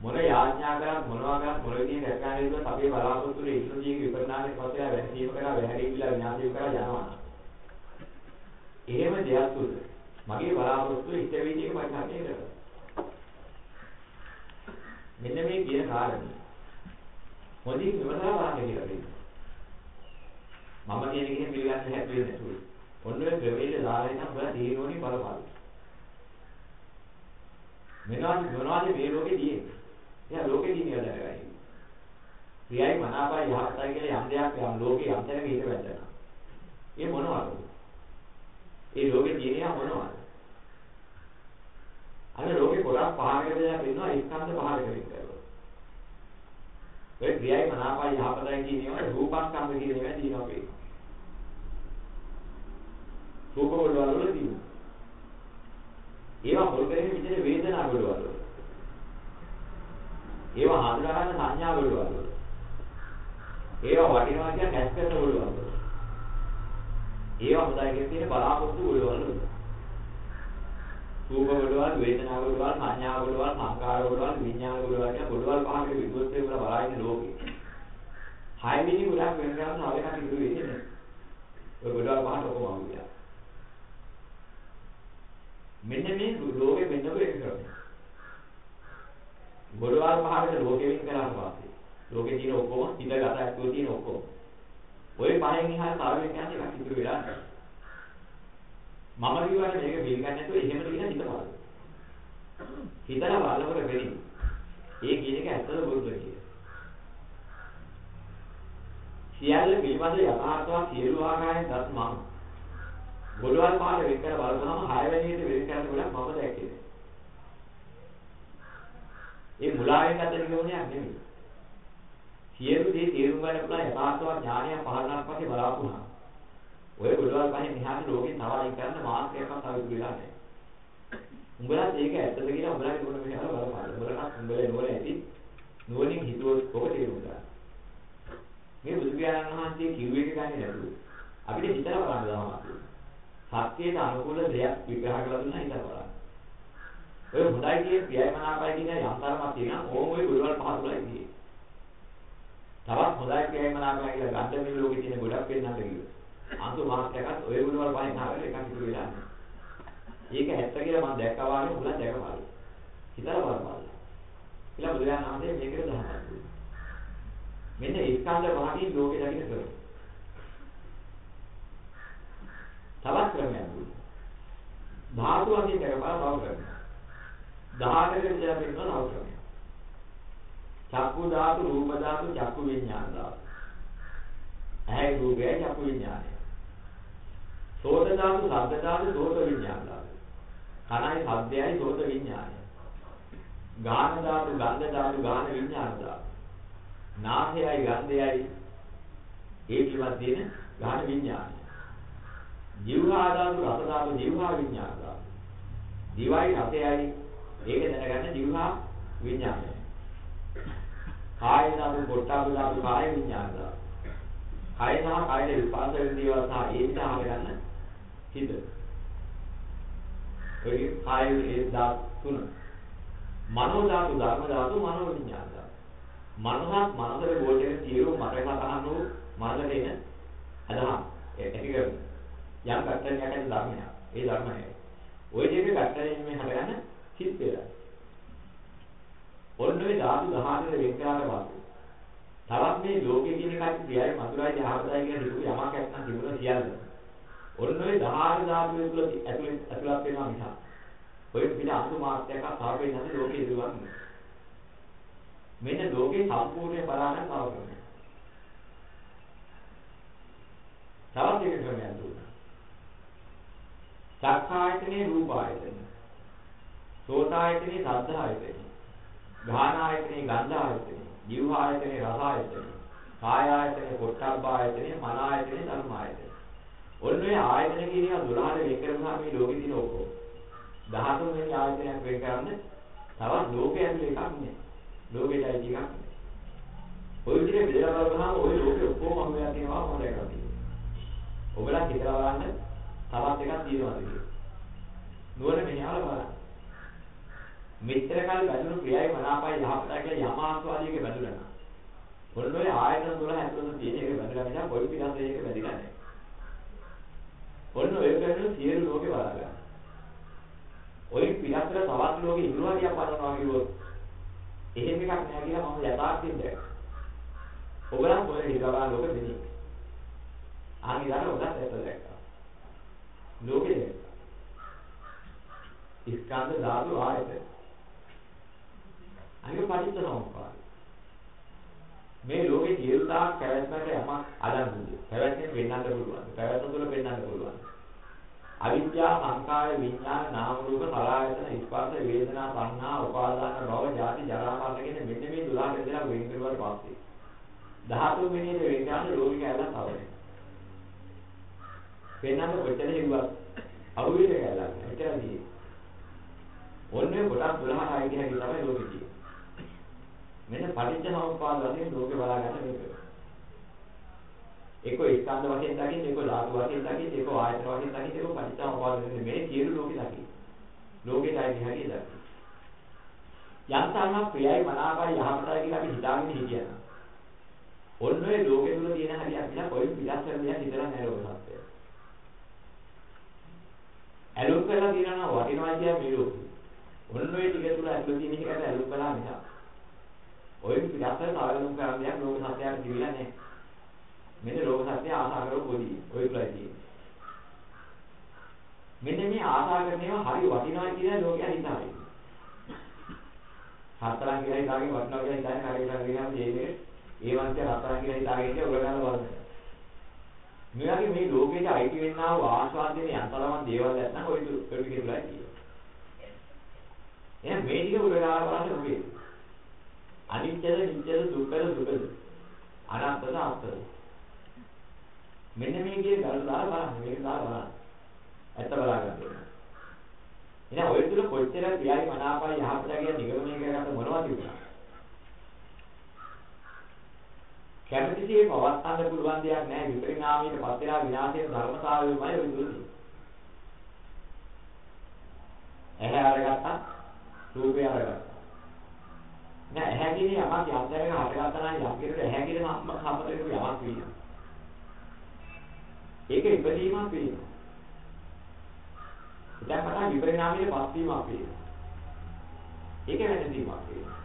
මොන යාඥා කරත් මොනවා කරත් මොන විදිහේ රැකගන්න ඉන්නත් අපේ බලාපොරොත්තු වල ඉන්න ජීවිත විපරිණාමයට පත් වෙලා වැක්තිීම කරා වැහැරිවිලා විනාශය කරා යනවා. එහෙම දෙයක් තුල මගේ බලාපොරොත්තු ඉෂ්ට වීදියක පරිහරණය කරනවා. මෙන්න මේ කියන කාරණේ. මොදින් විමසලා බලන්න කියලා දෙන්න. මම කියන එකෙන් පිළිගන්න හැදුවේ නැතුව. ඔන්න ඔය ක්‍රමයේ දාලා ඉන්න ඔබලා තීරණෝනි බලපාන. මෙනවා මොනවද මේ ලෝකේ තියෙන්නේ? එයා ලෝකේ තියෙන ඒවා දැනගන්න. ප්‍රියයි මනාපයි යහපතයි කියලා යම් දෙයක් යම් ලෝකේ යම් තැනක හිත වැටෙනවා. ඒ මොනවද? ඒ ලෝකේ තියෙන මොනවද? අර ලෝකේ කොටස් පහකට බෙදලා ඉන්නවා ස්කන්ධ පහකට විතරයි. ඒ ප්‍රියයි මනාපයි යහපතයි කියන ඒවා රූපස්කන්ධ කියන ඒවා තියෙනවා පේනවා. රූප වල වල තියෙනවා. ඒවා මුල් කරගෙන විදිහට වේදනා වල වල. ඒවා හඳුනා ගන්න සංඥා වල වල. ඒවා වටිනවා කියන ඇස් කරන වල වල. ඒවා හොඳයි කියන තියෙන බලාපොරොත්තු වල වල. රූප වලවල් වේදනා වලවල් සංඥා වලවල් සංකාර වලවල් විඥාන වලවල් කියන වලවල් පහකට විද්වත්ය වල බලයින ලෝකේ. හයවෙනි ගොඩක් වෙන ගමන් තව එකක් ඉතුරු වෙන්නේ නැහැ. ඔය වලවල් පහට ඔක්කොම අහුවියා. මෙන්න මේ ලෝකෙ මෙන්න එක ක්‍රමය. වලවල් පහකට ලෝකෙ වෙන් කරාට පස්සේ ලෝකේ තියෙන ඔක්කොම හිතගත ඇතුළේ තියෙන ඔක්කොම. ওই පහෙන් එහාට තව එකක් එකක් ඉතුරු වෙලා නැහැ. මම කියවනේ මේක පිළිගන්නේ නැතුව එහෙම කියන හිත බලන්න. හිතලා බලනකොට වෙන්නේ. ඒ කියන එක ඇත්තද බොරුද කියලා. සියල්ල පිළිබඳ යථාර්ථවත් සියලු ආකාරයෙන් දත් මම. ගොඩවල් පාට වෙන් කර බලනම හය වෙනියට වෙන් කරන ගොඩක් මම දැක්කේ. ඒ මුලාවෙන් ගත නිගමනයක් නෙමෙයි. සියලු දේ තේරුම් ගන්න පුළුවන් යථාර්ථවත් ඥානය පහළනක් පස්සේ බලාපොරොත්තු ඔය ගොඩවල් පහෙන් එහාට ලෝකේ තවයි කරන්න මාත්‍රයක්වත් තව ඉතුරු වෙලා නැහැ. උඹලා මේක ඇත්තද කියලා උඹලාගේ මොන මෙහෙම බලපාන. උඹලට උඹලේ නුවණ ඇති. නුවණින් හිතුවොත් ඔබ තේරුම් ගන්න. මේ බුදු පියාණන් වහන්සේ කිව්ව එක ගන්නේ නැතුව අපිට හිතලා බලන්න දානවා. සත්‍යයට අනුකූල දෙයක් විග්‍රහ කරලා දුන්නා හිතලා බලන්න. ඔය හොඳයි කියන ප්‍රියමනාපයි කියන යම් තරමක් තියෙනවා. ඕම ඔය ගොඩවල් පහ තුලයි තියෙන්නේ. තවත් හොඳයි ප්‍රියමනාපයි කියලා ගන්න මේ ලෝකේ තියෙන ගොඩක් වෙන්නත් කිව්වා. අන්තු මාත්‍යකත් ඔය ගුණ වල පහෙන් ආවල එකක් ඉතුරු වෙලා නැහැ. ඒක ඇත්ත කියලා මම දැක්කා වාගේ උගලන් දැකපාල. හිතලා බලපාල. කියලා බුදුරජාණන් වහන්සේ මේකට දහමක් දුන්නා. මෙන්න ස්කන්ධ පහකින් ලෝකෙ දකින්න ක්‍රමය. තවත් ක්‍රමයක් දුන්නා. ධාතු වශයෙන් දැකපාල තව ක්‍රමයක්. 18කට විතර පිළිබඳ තව ක්‍රමයක්. චක්කු ධාතු, රූප ධාතු, චක්කු විඥාන ධාතු. ඇහැ රූපය චක්කු විඥානය. සෝත ධාතු, ශබ්ද ධාතු, සෝත විඥාන ධාතු. කනයි ශබ්දයයි සෝත විඥානය. ගාන ධාතු, ගන්ධ ධාතු, ගාන විඥාන ධාතු. නාසයයි ගන්ධයයි ඒ පිළිබඳ තියෙන ගාන විඥානය. ජීවහා ධාතු, රස ධාතු, ජීවහා විඥාන ධාතු. දිවයි රසයයි ඒක දැනගන්න ජීවහා විඥානය. කාය ධාතු, පොට්ටාබ ධාතු, කාය විඥාන ධාතු. කය සහ කයට විපාක වෙන දේවල් සහ ඒ නිසා හටගන්න හිත. ඔය කායේ ඒ ධාතු තුන. මනෝ ධාතු, ධර්ම ධාතු, මනෝ විඥාන ධාතු. මනසත් මනසට ගෝචර සියලු මතක සතහන් වූ මනසට එන අදහස්. ඒක යම් කර්තව්‍යයක් ඇති ධර්මයක්. ඒ ධර්මය. ওই දෙකේ කර්තව්‍යයෙන් මේ හදගන්න සිත් වේලා. ඔන්න ඔය ධාතු 14 වෙන්කාර වාසය. තවත් මේ ලෝකේ කියන කාරණේ ප්‍රියයි මధుරයි ජහවතයි කියන දුක යමක් නැත්නම් තිබුණ සියල්ල. ඔන්න ඔය 14 ධාතු තුල ඇතුළේ ඇතුළත් වෙනවා මිසක්. ඔය පිට අතු මාත්‍යක තාපේ නැති ලෝකේ ඉරුවන්නේ. මෙන්න ලෝකේ සම්පූර්ණ බලාන තව ක්‍රමයක්. තවත් එක ක්‍රමයක් දුන්නා. චක්ඛායතනේ රූපායතනේ. සෝතායතනේ සද්ධායතනේ. ගාහනායතනේ ගන්ධායතනේ. ජීවආයතනේ රසායතනේ. කායායතනේ පොට්ටබ්බායතනේ මනායතනේ ධර්මායතනේ. ඔන්න ඔය ආයතන කියන ඒවා 12ට වෙන් කරගන්නවා මේ ලෝකෙ තියෙන ඔක්කොම. 13 වෙනි ආයතනයක් වෙන් කරන්න තවත් ලෝකයක් ඇතුලේ එකක් නෑ. ලෝකෙටයි එකක් නෑ. ඔය විදිහට බෙදලා බලනවාම ওই ලෝකෙ ඔක්කොම අහුවෙලා තියෙනවා මොකද කරන්නේ? ඔබලා හිතලා බලන්න තවත් එකක් තියෙනවාද කියලා. නුවණ මෙහාල බලන්න. මෙච්චර කල් බැඳුණු ක්‍රියාවේ මනාපයි යහපතයි කියලා යම ආස්වාදයක බැඳුණා. මොන ඔය ආයතන 12 ඇතුළත තියෙන එක බැඳලා නිසා පොයි පිටත් ඒක බැඳිලා නැහැ. ඔන්න ඔය කරන සියලු ලෝකේ බලලා ගන්න. ඔය පිටතට තවත් ලෝකේ ඉන්නවා පනනවා කිව්වොත් එහෙම එකක් නෑ කියලා මම යථාර්ථයෙන් දැක්කා. ඔයගලන් කොහෙද හිතලා ලෝකෙ දෙන්නේ? ආනිදාන ඔබත් ඇත්ත දැක්කා. ලෝකෙ දැක්කා. ස්කන්ධ ධාතු ආයතන. අනික පටිච්චසමුප්පාද. මේ ලෝකේ සියලු තාක් පැවැත්මට යමක් අදන්දුද. පැවැත්මෙන් වෙන්නන්න පුළුවන්. පැවැත්ම තුළ වෙන්නන්න පුළුවන්. අවිද්‍යාව, සංකාර, විඥාන, නාම රූප, සලආයතන, ස්පර්ශ, වේදනා, සංඥා, උපාදාන, භව, ජාති, ජරා, මරණ කියන මෙන්න මේ 12 දෙනා වෙන් කරුවාට පස්සේ 13 වෙනි දේ වෙන් කරන ලෝකික ඇලක් අවරයි. වෙනම කොච්චර හිව්වත් අවුලේ කැලලක් එච්චරදී. ඔන්නේ කොටස් 12 ආයි කියන එක තමයි ලෝකෙ තියෙන්නේ. මෙන්න පටිච්චසමුප්පාද වශයෙන් ලෝකේ බලා ගන්න මේක. ඒක ස්කන්ධ වශයෙන් දකින්න, ඒක ධාතු වශයෙන් දකින්න, ඒක ආයතන වශයෙන් දකින්න, ඒක පටිච්චසමුප්පාද වෙන්නේ මේ සියලු ලෝකේ දකින්න. ලෝකේ දැයි හැටි දකින්න. යම් තරමක් ප්‍රියයි මනාපයි යහපතයි කියලා අපි හිතාගෙන හිටියනම් ඔන්න ඔය ලෝකෙ තුල තියෙන හරියක් දිහා කොයි පිටස් කරන දිහා හිතලා නැහැ ලෝක සත්‍යය. ඇලුම් කරලා තියනවා වටිනවා කියන මේ ලෝකෙ. ඔන්න ඔය ටික තුල ඇතුළේ තියෙන එකට ඇලුම් කළා නිසා ඔය පිටස්සර සාගලම් කරන දෙයක් ලෝක සත්‍යයට කිවිලා නැහැ. මෙන්න ලෝක සත්‍ය ආසා කරව පොඩි. ඔය තුලයි තියෙන්නේ. මෙන්න මේ ආසා කරන ඒවා හරි වටිනවා කියන ලෝකයා හිතයි. හතරන් කියලා හිතාගෙන වටිනවා කියලා හිතාගෙන හරි කියලා කියනවා ජීවිතේ ඒ වන්ට හතරන් කියලා හිතාගෙන ඉන්නේ ඔයගොල්ලෝ බලන්න. මෙයාගේ මේ ලෝකෙට අයිති වෙන්නා වූ ආස්වාදයේ යන්තරවන් දේවල් නැත්නම් ඔය ඔය ටික තුලයි තියෙන්නේ. එහෙනම් මේ ටික උරගාලා බලන්න ඕනේ. අනිත්‍යද නිට්ටයද දුක්ඛද සුඛද අනාත්මද අත්‍යද මෙන්න මේ කියන ගල් දාලා බලන්න මේක දාලා බලන්න. ඇත්ත බලා ගන්න එහෙනම් ඔය තුල කොච්චර ප්‍රියයි මනාපයි යහපත කියන නිගමනය කරගත්ත මොනවද තිබුණා කැමැතිසේ පවත්න්න පුළුවන් දෙයක් නැහැ විපරිණාමයට පත් වෙනා විනාශයේ ධර්මතාවයමයි ඔය තුල ඇහැ අරගත්තා රූපය අරගත්තා නෑ ඇහැ කියන යමක් යම් තැනක හටගත්තා නම් යම් කෙනෙකුට ඇහැ කියන සම්පතේක යමක් වෙනවා. ඒක ඉපදීමක් වෙනවා. දැන් පටන් විපරිණාමයේ පස් වීමක් වෙනවා. ඒක වෙනදීමක් වෙනවා.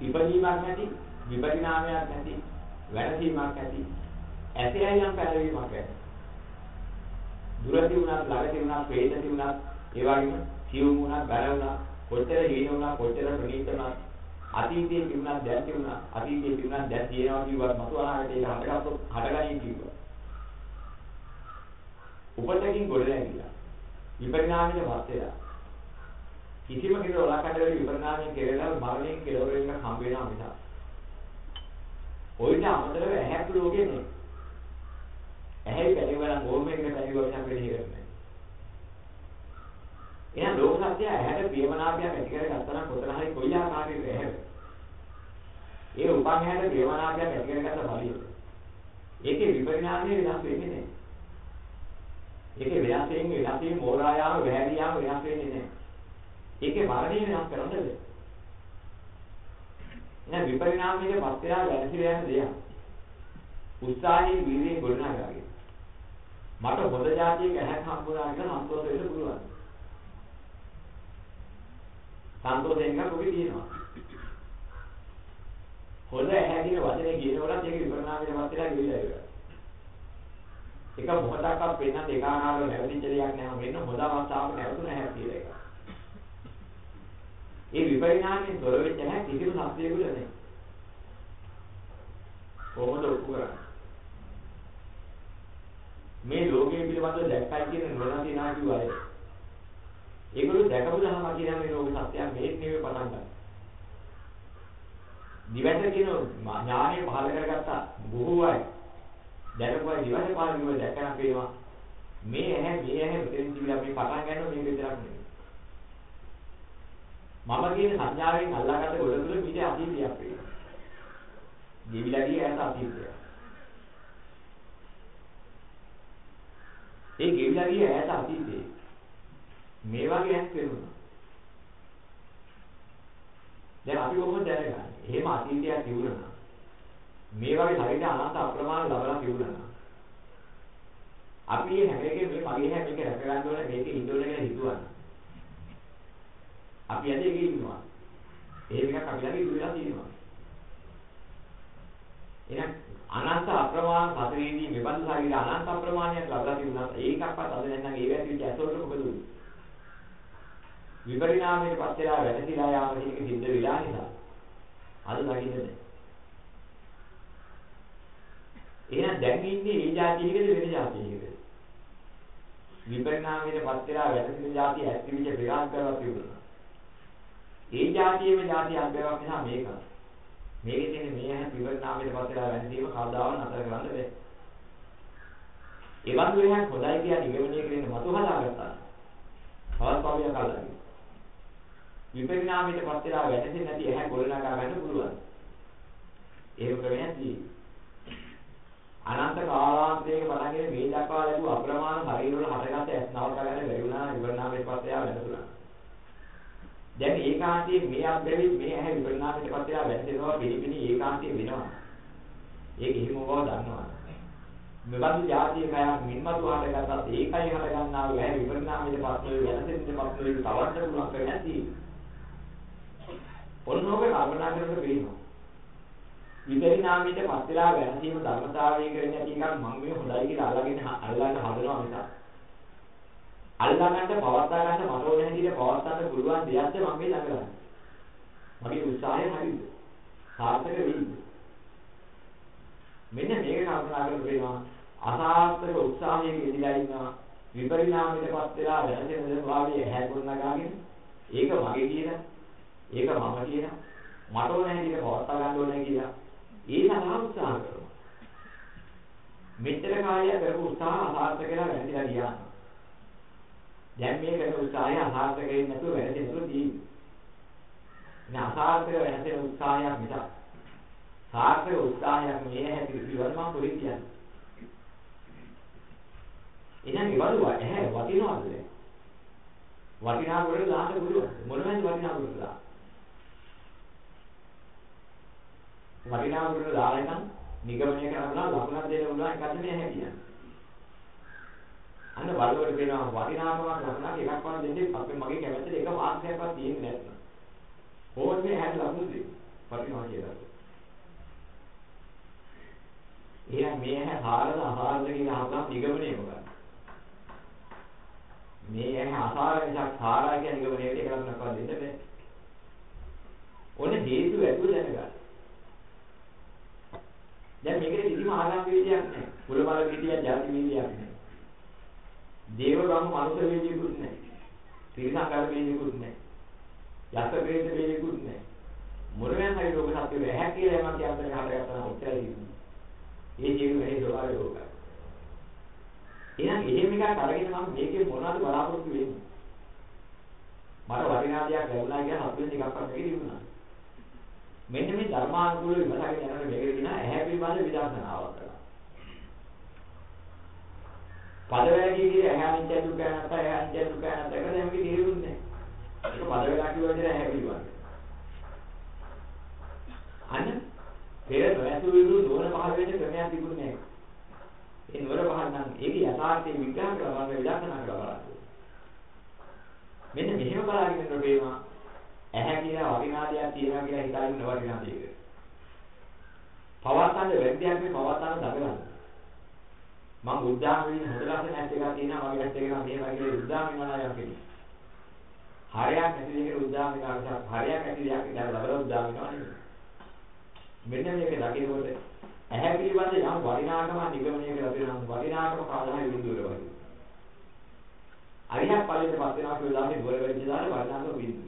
ඉපදීමක් නැති, විපරිණාමයක් නැති, වෙනසීමක් නැති, ඇතිරයි යම් පැලවීමක් ඇති. දුරදී වුණත්, ළඟදී වුණත්, වේදදී වුණත්, ඒ වගේම සියුම් වුණත්, බැල වුණත් කොච්චර හීන වුණා කොච්චර ප්‍රණීත වුණා අතීතයේ තිබුණා දැන් තිබුණා අතීතයේ තිබුණා දැන් තියෙනවා කිව්වත් මතු අනාගතේ ඒක හටගත්තොත් හටගනී කිව්වා උපතකින් ගොඩ නැගිලා විපරිණාමයේ වත් වෙලා කිසිම කෙනෙක් ඔලකට වෙලි විපරිණාමයෙන් කෙරෙලා මරණයෙන් කෙලවර වෙන්න හම්බ වෙනවා මිස ඔයිට අමතරව ඇහැක් ලෝකේ නේ ඇහැයි පැලිවලන් ඕමෙන් පැලිවලන් වෙන්නේ කරන්නේ එහෙනම් ලෝක සත්‍ය ඇහැට ප්‍රියමනාපයක් ඇති කරගත්තා නම් කොතන හරි කොයි ආකාරයකට ඇහැද? ඒ උපන් ඇහැට ප්‍රියමනාපයක් ඇති කරගත්ත බලිය. ඒකේ විපරිණාමය වෙනස් වෙන්නේ නැහැ. ඒකේ වෙනස් වෙන්නේ වෙනස් වෙන්නේ මෝරා යාම වැහැරි යාම වෙනස් වෙන්නේ නැහැ. ඒකේ වර්ණය වෙනස් කරන්න බැහැ. නෑ විපරිණාමයේ පස්සෙලා වැඩිලා යන දෙයක්. උත්සාහයෙන් වීර්යයෙන් ගොඩනගාගෙන. මට හොඳ જાතියක ඇහැක් හම්බුනා කියලා සන්තෝෂ වෙන්න පුළුවන්. සන්තෝෂයෙන් එක කොහේ තියෙනවා. හොඳ ඇහැ කියන වචනේ කියනකොට ඒක විපරිණාමයේ පස්සෙලා ගිහිලා ඉවරයි. එක මොහොතක්වත් පෙන්නන්න එක ආකාරව නැවතිච්ච දෙයක් නෑ මෙන්න හොඳ අවස්ථාවක නැවතුන හැක් කියලා එක. ඒ විපරිණාමයෙන් තොර වෙච්ච හැක් කිසිම සත්‍යයකට නෑ. කොහොමද ඔප්පු කරන්නේ? මේ ලෝකයේ පිළිබඳව දැක්කයි කියන නුවණ තියනා කිව්වය. ඒගොල්ලෝ දැකපු දහම කියන මේ ලෝක සත්‍යය මේක නෙවෙයි පටන් ගන්න. දිවැට කියන ඥානය පහල කරගත්ත බොහෝ අය දැනපුවා දිවසේ පාරමිව දැකලා පේනවා මේ ඇහැ මේ ඇහැ මෙතෙන් තිබිලා මේ පටන් ගන්නවා මේක විතරක් නෙවෙයි මම කියන සංඥාවෙන් අල්ලාගත්ත ගොඩ තුල පිට අතීතයක් වෙනවා දිවිලා ගිය ඇස අතීතය ඒ ගෙවිලා ගිය ඇස අතීතේ මේ වගේ ඇස් පෙරුණා දැන් අපි කොහොමද දැනගන්නේ එහෙම අතීතයක් තිබුණා මේ වගේ හරියට අනන්ත අප්‍රමාණ ලබලා තිබුණා. අපි හැම එකේ මේ මගේ හැම එක රැක ගන්න ඕනේ මේකේ ඉන්න ඕනේ කියලා හිතුවා. අපි ඇද ඒකේ ඉන්නවා. එහෙම එකක් අපි ළඟ ඉඳලා තියෙනවා. එහෙනම් අනන්ත අප්‍රමාණ සතරේදී මෙබඳු ශරීර අනන්ත අප්‍රමාණයක් ලැබලා තිබුණා. ඒකක්වත් අද නැත්නම් ඒ වැටි ඇතුළට මොකද වෙන්නේ? විපරිණාමයට පත් වෙලා වැටහිලා යාම කියන එක සිද්ධ වෙලා නිසා අද දකින්නේ එහෙනම් දැන් ඉන්නේ මේ જાතියකද වෙන જાතියකද විපරිණාමයට පත් වෙලා වැටහිලා જાතිය ඇතිවිච්ච ප්‍රකාශ කරලා තිබුණා ඒ જાතියේම જાතිය අභ්‍යවක් නිසා මේක. මේකේ තියෙන මේ ඇහැ විපරිණාමයට පත් වෙලා වැටීම කවදාවත් නතර කරන්න බැහැ. ඒ වගේ එකක් හොඳයි කියලා නිගමනය කරගෙන මතු හදාගත්තා. තවත් පාවිය කල්ලාගෙන. විපරිණාමයට පත් වෙලා වැටෙන්නේ නැති ඇහැ ගොඩනගා ගන්න පුළුවන්. ඒක ක්‍රමයක් තියෙනවා. අනන්ත කාලාන්තයක පටන්ගෙන මේ දක්වා ලැබුව අප්‍රමාණ ශරීරවල හටගත් ඇස් නවත්ත ගන්න බැරි වුණා විපරිණාමයට පස්සේ ආ වෙනතුණා. දැන් ඒකාන්තයේ මේ අබ්බෙවි මේ ඇහැ විපරිණාමයට පස්සේ ආ වෙනසෙනවා පිළිපිනි ඒකාන්තයේ වෙනවා. ඒක හිම බව දන්නවා. මෙබඳු જાතිය කයක් මින්මතු හටගත්තත් ඒකයි හටගන්නා වූ ඇහැ විපරිණාමයට පස්සේ වෙනසෙන්න පස්සේ තවන්න පුළුවන් කරන්නේ නැති. ඔන්නෝක කල්පනා කරනකොට පේනවා. විපරිණාමයට පත් වෙලා වෙනසීම ධර්මතාවය කරගෙන ඇති එකක් මම මේ හොඳයි කියලා අල්ලගෙන අල්ලන්න හදනවා මිසක් අල්ලගන්න පවත්වා ගන්න මට ඕන හැටියට පවත්වන්න පුළුවන් දෙයක්ද මම මේ ළඟ ගන්න. මගේ උත්සාහය හරිද? සාර්ථක වෙයිද? මෙන්න මේක කල්පනා කරලා වෙනවා අසාර්ථක උත්සාහයක ඉඳලා ඉන්නවා විපරිණාමයට පත් වෙලා වෙනසෙන ස්වභාවය හැකුණ නගාගෙන ඒක මගේ කියන ඒක මම කියන මට ඕන හැටියට පවත්වා ගන්න ඕනේ කියලා ඒ සඳහා උත්සාහ කරනවා. මෙච්චර කාලයක් කරපු උත්සාහ අසාර්ථක වෙලා වැරදිලා ගියා. දැන් මේ කරන උත්සාහය අසාර්ථක වෙන්නේ නැතුව වැරදි නැතුව තියෙන්නේ. මේ අසාර්ථක වෙනසෙන උත්සාහයක් මිසක් සාර්ථක උත්සාහයක් මේ හැටි පිළිවෙල මම පොඩි කියන්නේ. එහෙනම් ඒවලු ඇහැ වටිනවද? වටිනා කොට දාන්න පුළුවන්. මොනවද වටිනා කොට දාන්න? වටිනා වුණා දාලා නම් නිගමනය කරනවා ලකුණක් දෙන්න පුළුවන් එකක් නෙමෙයි හැකියි. අන්න බලවල දෙනවා වටිනාකමක් නැත්නම් එකක්වත් දෙන්නේ අපේ මගේ කැමැත්තට එක වාක්‍යයක්වත් තියෙන්නේ නැත්නම්. ඕනේ හැදලා හුදේ වටිනවා කියලා. ඊළඟ මේ ඇහැ හාරද අහාරද කියන අහගම් නිගමනය මොකක්ද? මේ ඇහැ අහාර නිසා හාරා කියන නිගමනයට එකක් නක්වත් දෙන්න බෑ. ඕනේ හේතු ඇතුළ දැනගන්න. දැන් මේකේ කිසිම ආගම් විදියක් නැහැ. කුල බල විදියක්, ජාති විදියක් නැහැ. දේව බ්‍රහ්ම මනුෂ්‍ය වේදිකුත් නැහැ. ත්‍රිසංකාර වේදිකුත් නැහැ. යස වේද වේදිකුත් නැහැ. මොරයන් හරි ලෝක සත්‍ය නැහැ කියලා යමක් යන්තර හටගත්තා ඔච්චරයි කියන්නේ. ඒ ජීවි වෙහි ස්වභාවය ඕකයි. එහෙනම් එහෙම එකක් අරගෙන මම මේකේ මොනවද බලාපොරොත්තු වෙන්නේ? මට වටිනා දෙයක් ලැබුණා කියලා හත් වෙනි එකක් වගේ තිබුණා. මෙන්න මේ ධර්මානුකූල විමසගෙන යනකොට මේකේ තියෙන ඇහැ පිළිබඳ විදර්ශනාවක් කරනවා. පදවැල කියන්නේ ඇහැ අනිත්‍ය දුක්ඛ අනාත්ම ඇහැ අනිත්‍ය දුක්ඛ අනාත්ම කියලා හැමකේ තේරුන්නේ නැහැ. ඒක පදවැල කියුවා විතර ඇහැ පිළිබඳ. අන්න පෙර නොඇසු විරු නෝන පහළ වෙන්න ක්‍රමයක් තිබුණේ නැහැ. ඒ නෝන පහළ නම් ඒකේ යථාර්ථය විග්‍රහ කරලා විදර්ශනා කරලා බලන්න. මෙන්න මෙහෙම බලාගෙන ඉන්නකොට ඒවා ඇහැ කියලා වටිනා දෙයක් තියෙනවා කියලා හිතාගෙන නොවටිනා දෙයක්. පවත්තන්න වැරදියක් මේ පවත්තන්න දඟලන්න. මම බුද්ධාම වෙන හොඳ ලස්සන ඇස් එකක් තියෙනවා මගේ ඇස් එක නම් මෙහෙම කියලා බුද්ධාම වෙනවා නම් යන්නේ. හරයක් නැති දෙයකට බුද්ධාම වෙනවා හරයක් නැති දෙයක් කියලා ලබලා බුද්ධාම වෙනවා නෙමෙයි. මෙන්න මේක දකිනකොට ඇහැ පිළිබඳ යම් වටිනාකම නිගමනය කරලා තියෙනවා වටිනාකම කාදාහේ බිඳුවර වගේ. අරිහත් ඵලයට පත් වෙනවා කියලා මේ දුර වෙච්ච දාන වටිනාකම බිඳුව.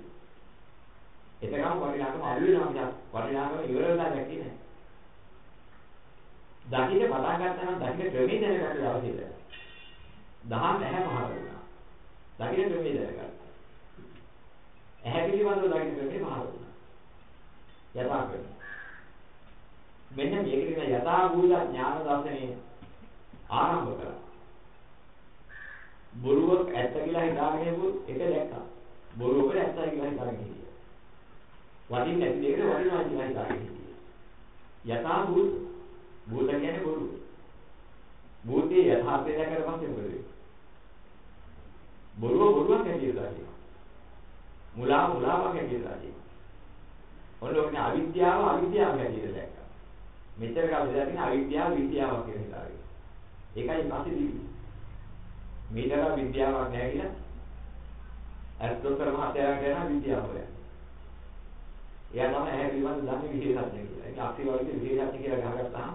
එතකම වටිනාකම අඩු වෙනවා මිසක් වටිනාකම ඉවර වෙලා නැති නෑ. දකින්න පටන් ගත්තා නම් දකින්න ක්‍රමී දැනගන්න අවශ්‍යයි. දහම් නැහැ පහළ වුණා. දකින්න ක්‍රමී දැනගන්න. ඇහැ පිළිබඳව දකින්න ක්‍රමී පහළ වුණා. යථා ක්‍රම. මෙන්න මේක කියන යථා භූත ඥාන දර්ශනය ආරම්භ කරා. බොරුවක් ඇත්ත කියලා හිතාගෙන ඉපු එක දැක්කා. බොරුවක ඇත්තයි කියලා හිතාගෙන හිටියා. වටින්නේ නැති දෙයකට වටිනවා කියලා හිතාගෙන හිටියා. යථා භූත භූත කියන්නේ බොරුව. භූතයේ යථාර්ථය දැකලා පස්සේ මොකද වෙන්නේ? බොරුව බොරුවක් හැටියට දාන්නේ. මුලා මුලාවක් හැටියට දාන්නේ. ඔන්න ඔන්නේ අවිද්‍යාව අවිද්‍යාව හැටියට දැක්කා. මෙච්චර කාලෙ ඉඳලා තියෙන අවිද්‍යාව විද්‍යාවක් කියලා හිතාගෙන. ඒකයි පස්සේ දිවි. මේකට විද්‍යාවක් නැහැ කියලා ඇස්තෝකර මහත්තයාට යන විද්‍යාව හොයන. එයා තමයි ඇහැ පිළිබඳ දන්නේ විශේෂඥ කියලා. ඒක අක්ෂිවලින් විශේෂඥ කියලා ගහගත්තාම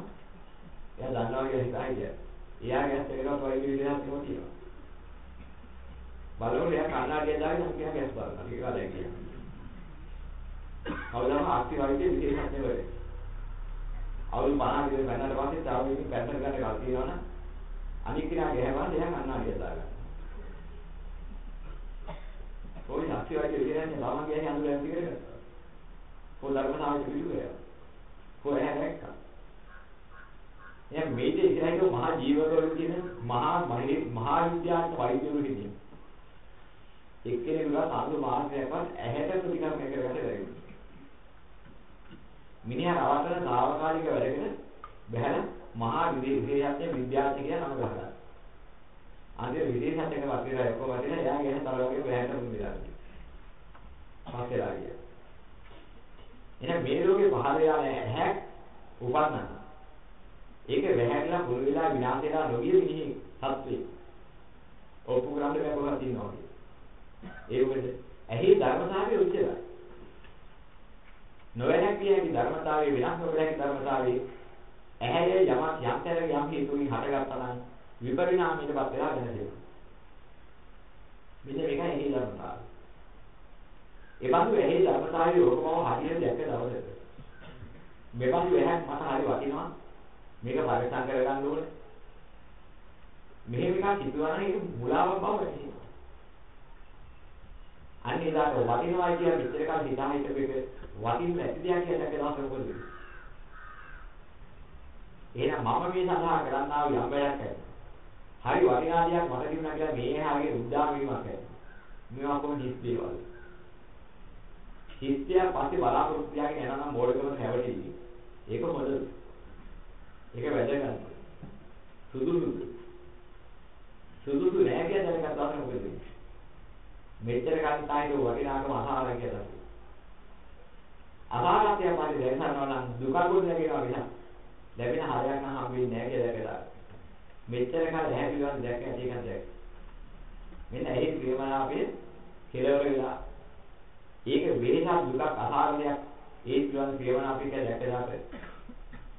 එයා දන්නවා කියලා හිතා හිටියා. එයාගේ ඇස් එකකට වගේ විශේෂඥ තියෙනවා. බලනකොට එයා කන්නාඩිය දාගෙන එයාගේ ඇස් බලනවා. ඒක කාලේ කියනවා. කවදාම අක්ෂිවලින් විශේෂඥ වෙන්නේ. අවුරුදු 50 විතර පැනනට පස්සේ තාම මේක පැත්තට ගන්න කල් තියෙනවනේ අනික් කෙනා ගහවන්න එයා කන්නාඩිය දාගන්න. කොයි ශක්තියයි කියන්නේ ලාමන් කියන්නේ අඳුර ඇති කරගත්තා. කො ධර්මතාවයේ පිළිවෙල. කො එයා දැක්කා. එයා මේක ඉස්සරහින් මහා ජීවකවල කියන මහා මහා විද්‍යාත්මක වෛද්‍යවරු කියන්නේ. එක්කෙනෙකුට සාදු මාර්ගයක්වත් ඇහැට ප්‍රතිකර්ම කරගන්න බැරි. මිනිහා රවටන తాවකාලික වැඩගෙන බහැලා මහා විශේෂඥ විද්‍යාර්ථී කියන නම ගහලා. අන්තිම විශේෂඥක වතිරා එක්ක වතිරා එයා කියන තරවගේ බහැට මුදිලා. පස්සෙලා ගියා. එහෙනම් මේ ලෝකේ පහළ වෙලා නැහැ ඇහැ උපන්නා. ඒක වැහැරිලා පුරු වෙලා විනාශ වෙලා නොගිය මිනිහෙක් සත්වේ. ඔප්පු කරන්න බෑ කොහොමද තියනවා වගේ. ඒ වගේ ඇහි ධර්මතාවය උච්චලා. නොවැළැක්විය හැකි ධර්මතාවයේ වෙනස් නොකළ හැකි ධර්මතාවයේ ඇහැයේ යමක් යම් තැනක යම් හේතුකින් හටගත්තා නම් විපරිණාමයටපත් වෙලා වෙනසෙනවා. මෙන්න මේකයි ඇහි ධර්මතාවය. ඒ බඳු ඇහි ධර්මතාවයේ ඕකමව හරියට දැක්ක දවසට මෙබඳු ඇහක් මට හරි වටිනවා මේක පරිසම් කරගන්න ඕනේ මෙහෙම එකක් හිතුවා නම් ඒක මුලාවක් බව වැටහෙනවා අන්න ඒදාට වටිනවා කියන විතර කල් හිතා හිටපු එක වටින්න නැති දෙයක් කියලා දැක්ක දවසට මොකද වෙන්නේ එහෙනම් මම මේ සඳහා කරන්නා වූ යම් බයක් ඇත. හරි වටිනා දෙයක් මට තිබුණා කියලා මේ එහාගේ උද්දාම වීමක් ඇත. මේවා කොහොමද හිස් දේවල්. හිස්තිය පස්සේ බලාපොරොත්තු තියාගෙන යනවා නම් මෝඩකම හැවටෙන්නේ. ඒක මොකද? ඒක වැදගත්. සුදුසු. සුදුසු නෑ කියන දේ කතාවක් මොකද? මෙච්චර කන්තායිද වටිනාකම අසහාරය කියලා. අසහාරත්වය පස්සේ දැනනවා නම් දුක ගොඩ නැගෙනවා විනා ලැබෙන හරයක් නම් හම් වෙන්නේ නැහැ කියලා දැකලා. මෙච්චර කාල ඇහැ පිළිබඳ දැක්ක ඇති එකක් දැක්ක. මෙන්න ඒ ප්‍රේමනාපයේ කෙලවර වෙලා ඒක වෙනසක් දුකක් අහාරණයක් ඒ පිළිබඳ ප්‍රේමනාපය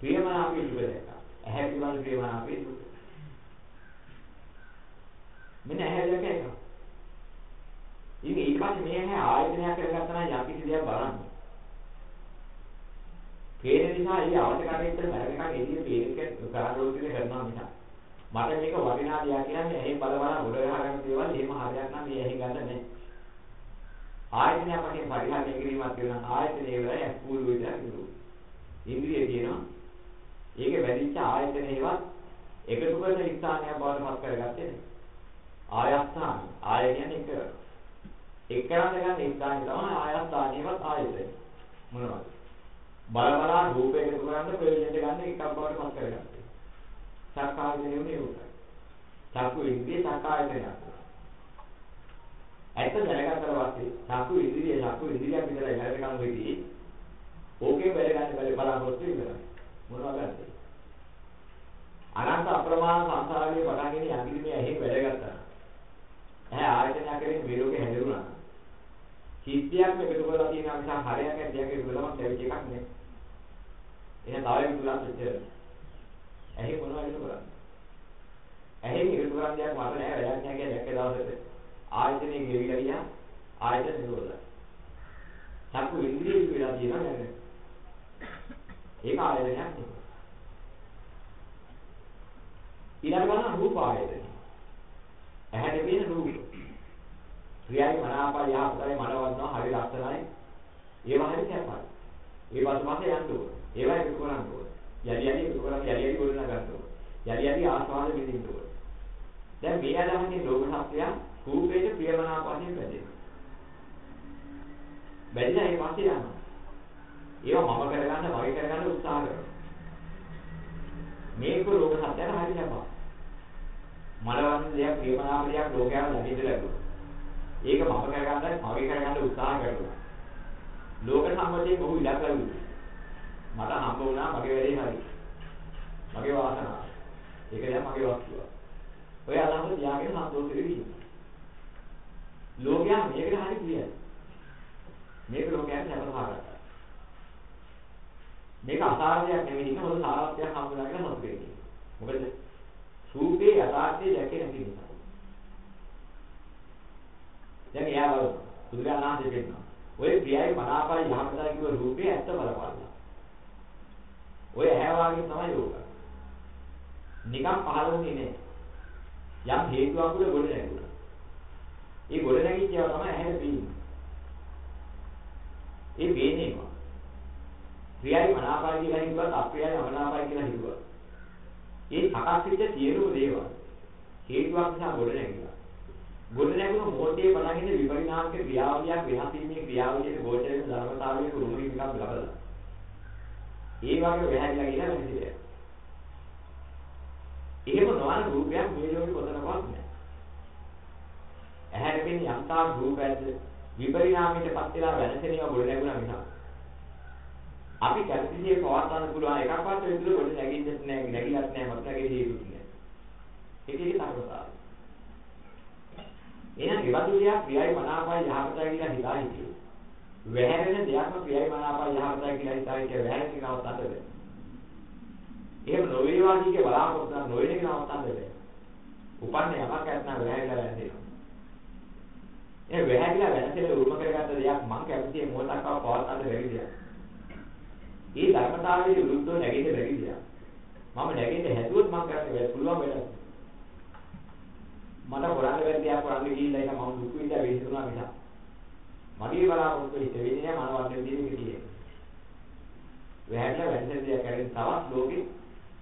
කියලා දැකලාට ප්‍රේමනාපයේ දුක දැක්කා. ඇහැ පිළිබඳ ප්‍රේමනාපයේ දුක. මෙන්න ඇහැ දැක එක. ඉතින් ඊට පස්සේ මේ ඇහැ ආයතනයක් කරගත්තා නම් යම් කිසි දෙයක් බලන්න. පේන නිසා ඒ අවශ්‍ය කටයුත්ත කරගෙන එළිය පේනක කරාරෝපිත කරනවා නිසා මට මේක වටිනා දෙයක් කියන්නේ ඇහි බල බල ගොඩ ගහගන්න දේවල් එහෙම හරියක් නම් මේ ඇහි ගන්න නැහැ ආයතනයක් වශයෙන් පරිහරණය කිරීමක් කරනවා ආයතනයේ වල ඇස්පූල් විතර කිව්වා ඉන්ද්‍රිය තියෙනවා ඒක වැඩිච්ච ආයතනයේවත් එකතු කරන ස්ථානයක් බවට පත් කරගත්තේ නේ. ආයස්ථාන. ආය කියන්නේ එක. එක්කරන්න ගන්න ස්ථානය තමයි ආයස්ථානියවත් ආයතනය. මොනවද? බල බලා රූප එකතු කරන්න ප්‍රයෝජනට ගන්න එකක් බවට පත් කරගත්තා. සක්කායතනෙ උනේ උසයි. චක්කු ඉන්ද්‍රිය සක්කායතනයක්. ඇත්ත දැනගත්තට පස්සේ චක්කු ඉන්ද්‍රිය චක්කු ඉන්ද්‍රියක් විතරයි නැරෙකම් වෙදී. ඕකේ වැඩ ගන්න බැරි බලාපොරොත්තු ඉවරයි. මොනවද ගත්තේ? අනන්ත අප්‍රමාණ සංසාරයේ පටන්ගෙන යන්නේ මේ ඇහි වැඩ ගත්තා. ඇහැ ආයතනය කරේ මේ ලෝකේ හැදෙරුණා. සිද්ධියක් එකතු කරලා තියෙනවා මිසක් හරයක් ඇතියක් එකතු කරලාම ලැබිච්ච එකක් නෙවෙයි. එහෙනම් තව එකතු කරලා ඉච්චර. ඇහි මොනවද එකතු කරන්නේ? ඇහි එකතු කරන්නේ දෙයක් මට නෑ වැඩක් නෑ කියලා දැක්ක දවසට ආයතනයේ ගෙවිලා ගියා ආයතන නිරෝධයි. චක්කු ඉන්ද්‍රිය විලා තියෙනවා නේද? ඒක ආයතනයක් නෙවෙයි. ඊළඟ බලන්න රූප ආයතනය. ඇහැට පේන රූපය. ක්‍රියාවේ මනාපය යහපතයි මනවන්නවා හරි ලස්සනයි. ඒවා හරි කැපයි. ඒ පසුපස්සේ යන්න ඕන. ඒවා එකතු කරන්න ඕන. යලි යලි එකතු කරන් යලි යලි ගොඩනගා ගන්න ඕන. යලි යලි ආස්වාද විඳින්න ඕන. දැන් මේ අදහන්නේ ලෝක සත්‍යය රූපේට ප්‍රියමනාප වශයෙන් බැඳෙනවා. බැඳලා ඒ පස්සේ යනවා. ඒවා මම කරගන්න වගේ කරගන්න උත්සාහ කරනවා. මේක ලෝක සත්‍යයට හරි ලබා. මනවන්න දෙයක් ප්‍රියමනාප දෙයක් ලෝකයට ලැබෙන්න ලැබුණා. ඒක මම කරගන්නයි මගේ කරගන්න උත්සාහ කරනවා. ලෝක සම්මතයේ බොහෝ ඉලක්ක ලැබුණා. මට හම්බ වුණා මගේ වැඩේ හරි. මගේ වාසනාව. ඒක දැන් මගේ වස්තුව. ඔය අදහස තියාගෙන සන්තෝෂ වෙවි. ලෝකයා මේකට හරි ප්‍රියයි. මේක ලෝකයට සැපසහගතයි. මේක අසාරයක් නෙවෙයි නේ මොකද සාරත්වයක් හම්බුනා කියලා හම්බ වෙන්නේ. මොකද රූපේ යථාර්ථය දැකේ නැති නිසා. දැන් එයා බලමු. බුදුරජාණන් දෙන්නා. ඔය ප්‍රියයි මනාපයි යහපතයි කිව්ව රූපේ ඇත්ත බලපල්ලා. ඔය ඇහැ වාගේ තමයි ඕක. නිකන් පහළ වුණේ නෑ. යම් හේතුවක් උඩ ගොඩ නැගුණා. ඒ ගොඩ නැගිච්ච ඒවා තමයි ඇහැට පේන්නේ. ඒ පේන්නේ ඒවා. ප්‍රියයි මනාපයි කියලා හිතුවත් අප්‍රියයි අමනාපයි කියලා හිතුවා. ඒ සකස් වෙච්ච සියලුම දේවල් හේතුවක් නිසා ගොඩ නැගිලා. ගොඩ නැගුණු මොහොතේ පටන්ගෙන විපරිණාමික ක්‍රියාවලියක් වෙනස් වීමේ ක්‍රියාවලියේ ගෝචර වෙන ධර්මතාවයක රුමුණින් එකක් ලබලා. ඒ වගේ වෙහැදිලා ගිහලා නැතිද? එහෙම නොවන රූපයක් මේ ලෝකෙ කොතනකවත් නැහැ. ඇහැට පෙනෙන යම්තා රූපයක්ද විපරිණාමයටපත් වෙලා වෙනසෙනවා ගොඩ නැගුණා නිසා. අපි කැමතිසියේ පවත්වන්න පුළුවන් එකක්වත් විතර ගොඩ නැගින්නෙත් නැහැ නැගිලත් නැහැ මත නැගෙ හේතුත් නැහැ. ඒක ඒක තරවතාවය. එහෙනම් ඒවතු දෙයක් ප්‍රියයි මනාපයි යහපතයි කියලා හිතා හිටියේ. වැහැරෙන දෙයක්ම ප්‍රියයි මනාපයි යහපතයි කියලා හිතා හිටිය වැහැරෙන එක නවත්තන්න බැහැ. එහෙම නොවේවා කිය බලාපොරොත්තු වෙන නොවන එක නවත්තන්න බැහැ. උපන්නේ යමක් නැත්නම් වැහැරිලා වැළඳෙනවා. ඒ වැහැරිලා වැළඳෙන උරුම කරගත්ත දෙයක් මං කැමතියි මොකක්ද පවත්තන්න බැරි දෙයක්. ඒ ධර්මතාවයේ විරුද්ධව නැගෙන්න බැරි දෙයක්. මම නැගෙන්න හැදුවොත් මම කරන්න පුළුවන් වැඩක්. මට කරන්න බැරි දෙයක් කරන්න ගිහිල්ලා ඒක මම දුක් විඳලා වෙහෙසුණා මිසක්. මගේ බලාපොරොත්තු හිත වෙන්නේ නැහැ මනවන්න විදිහට කියේ. වැහැරලා වැටෙන දෙයක් කරගෙන තවත් ලෝකෙ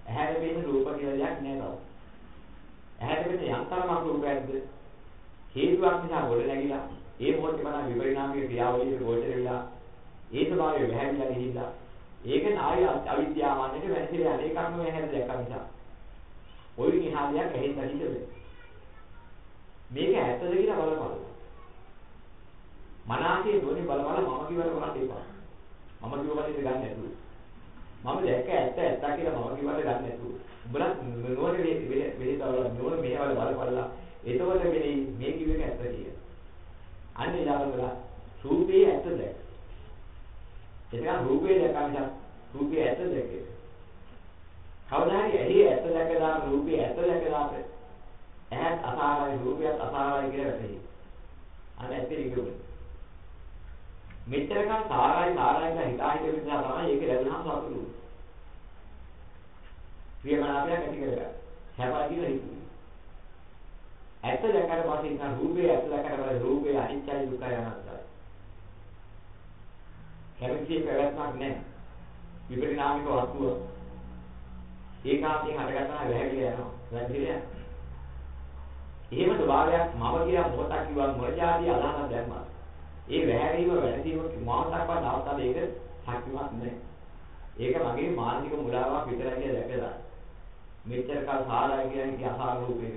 ඇහැට පෙනෙන රූප කියලා දෙයක් නෑ තව. ඇහැට පෙනෙන යම් තරමක් රූපයක්ද හේතුවක් නිසා ගොඩ නැගිලා ඒ මොහොතේ මන විපරිණාමික ක්‍රියාවලියක ගෝචර වෙලා ඒ ස්වභාවය වැහැරිලා ගිහිල්ලා ඒක නාය අවිද්‍යාවන්නේට වැසිලා අනේකක්ම වැහැර දැක්ක නිසා. ওই නිහාදයක් ඇහෙන් දකින්න මේක ඇත්තද කියලා බලපන්. මනසේ නොනේ බල බල මම කිව්වට කරන්න එපා. මම කිව්ව කලින් ගන්න නැතුව. මම දැක්ක ඇත්ත ඇත්ත කියලා මම කිව්වට ගන්න නැතුව. උඹලා නෝනේ වෙලේ වෙලේ තවල නෝන මේවල බලපල්ලා. එතකොට වෙලේ මේ කිව්ව එක ඇත්ත කියලා. අන්න ඊළඟට රූපේ ඇත්ත දැක්ක. එතන රූපේ දැක්කම නිසා රූපේ ඇත්ත දැක්කේ. කවදා හරි ඇහි ඇත්ත දැක්ක දාන රූපේ ඇත්ත දැක්ක දාපේ ඇහත් අසාරයි රූපයත් අසාරයි කියලා වැටහි. අන්න ඇත්තට ඉගෙනුනේ. මෙච්චරකම් සාරයි සාරයි කියලා හිතා හිතේ නිසා තමයි ඒක ලැබුණාම සතුටු වෙන්නේ. ප්‍රියමනාපයක් ඇති කරගන්න. හැබැයි කියලා හිතුවේ. ඇත්ත දැක්කට පස්සේ ඉතින් රූපේ ඇත්ත දැක්කට පස්සේ රූපේ අනිත්‍යයි දුකයි අනාත්තයි. කැමති පැවැත්මක් නැහැ. විපරිණාමික වස්තුව. ඒකාන්තයෙන් හටගන්නවා වැහැදිලා යනවා. වැහැදිලා යනවා. එහෙම ස්වභාවයක් මම කියලා මොහොතක් කිව්වා මොන જાතිය අදහනක් දැම්මා. ඒ වැහැරීම වැළඳීම මොහොතක්වත් අවස්ථාව ඒක ශක්තිමත් නැහැ. ඒක මගේ මානසික මුලාවක් විතරයි කියලා දැකලා. මෙච්චර කල් සාරයි කියන්නේ කි අසාර රූපයක.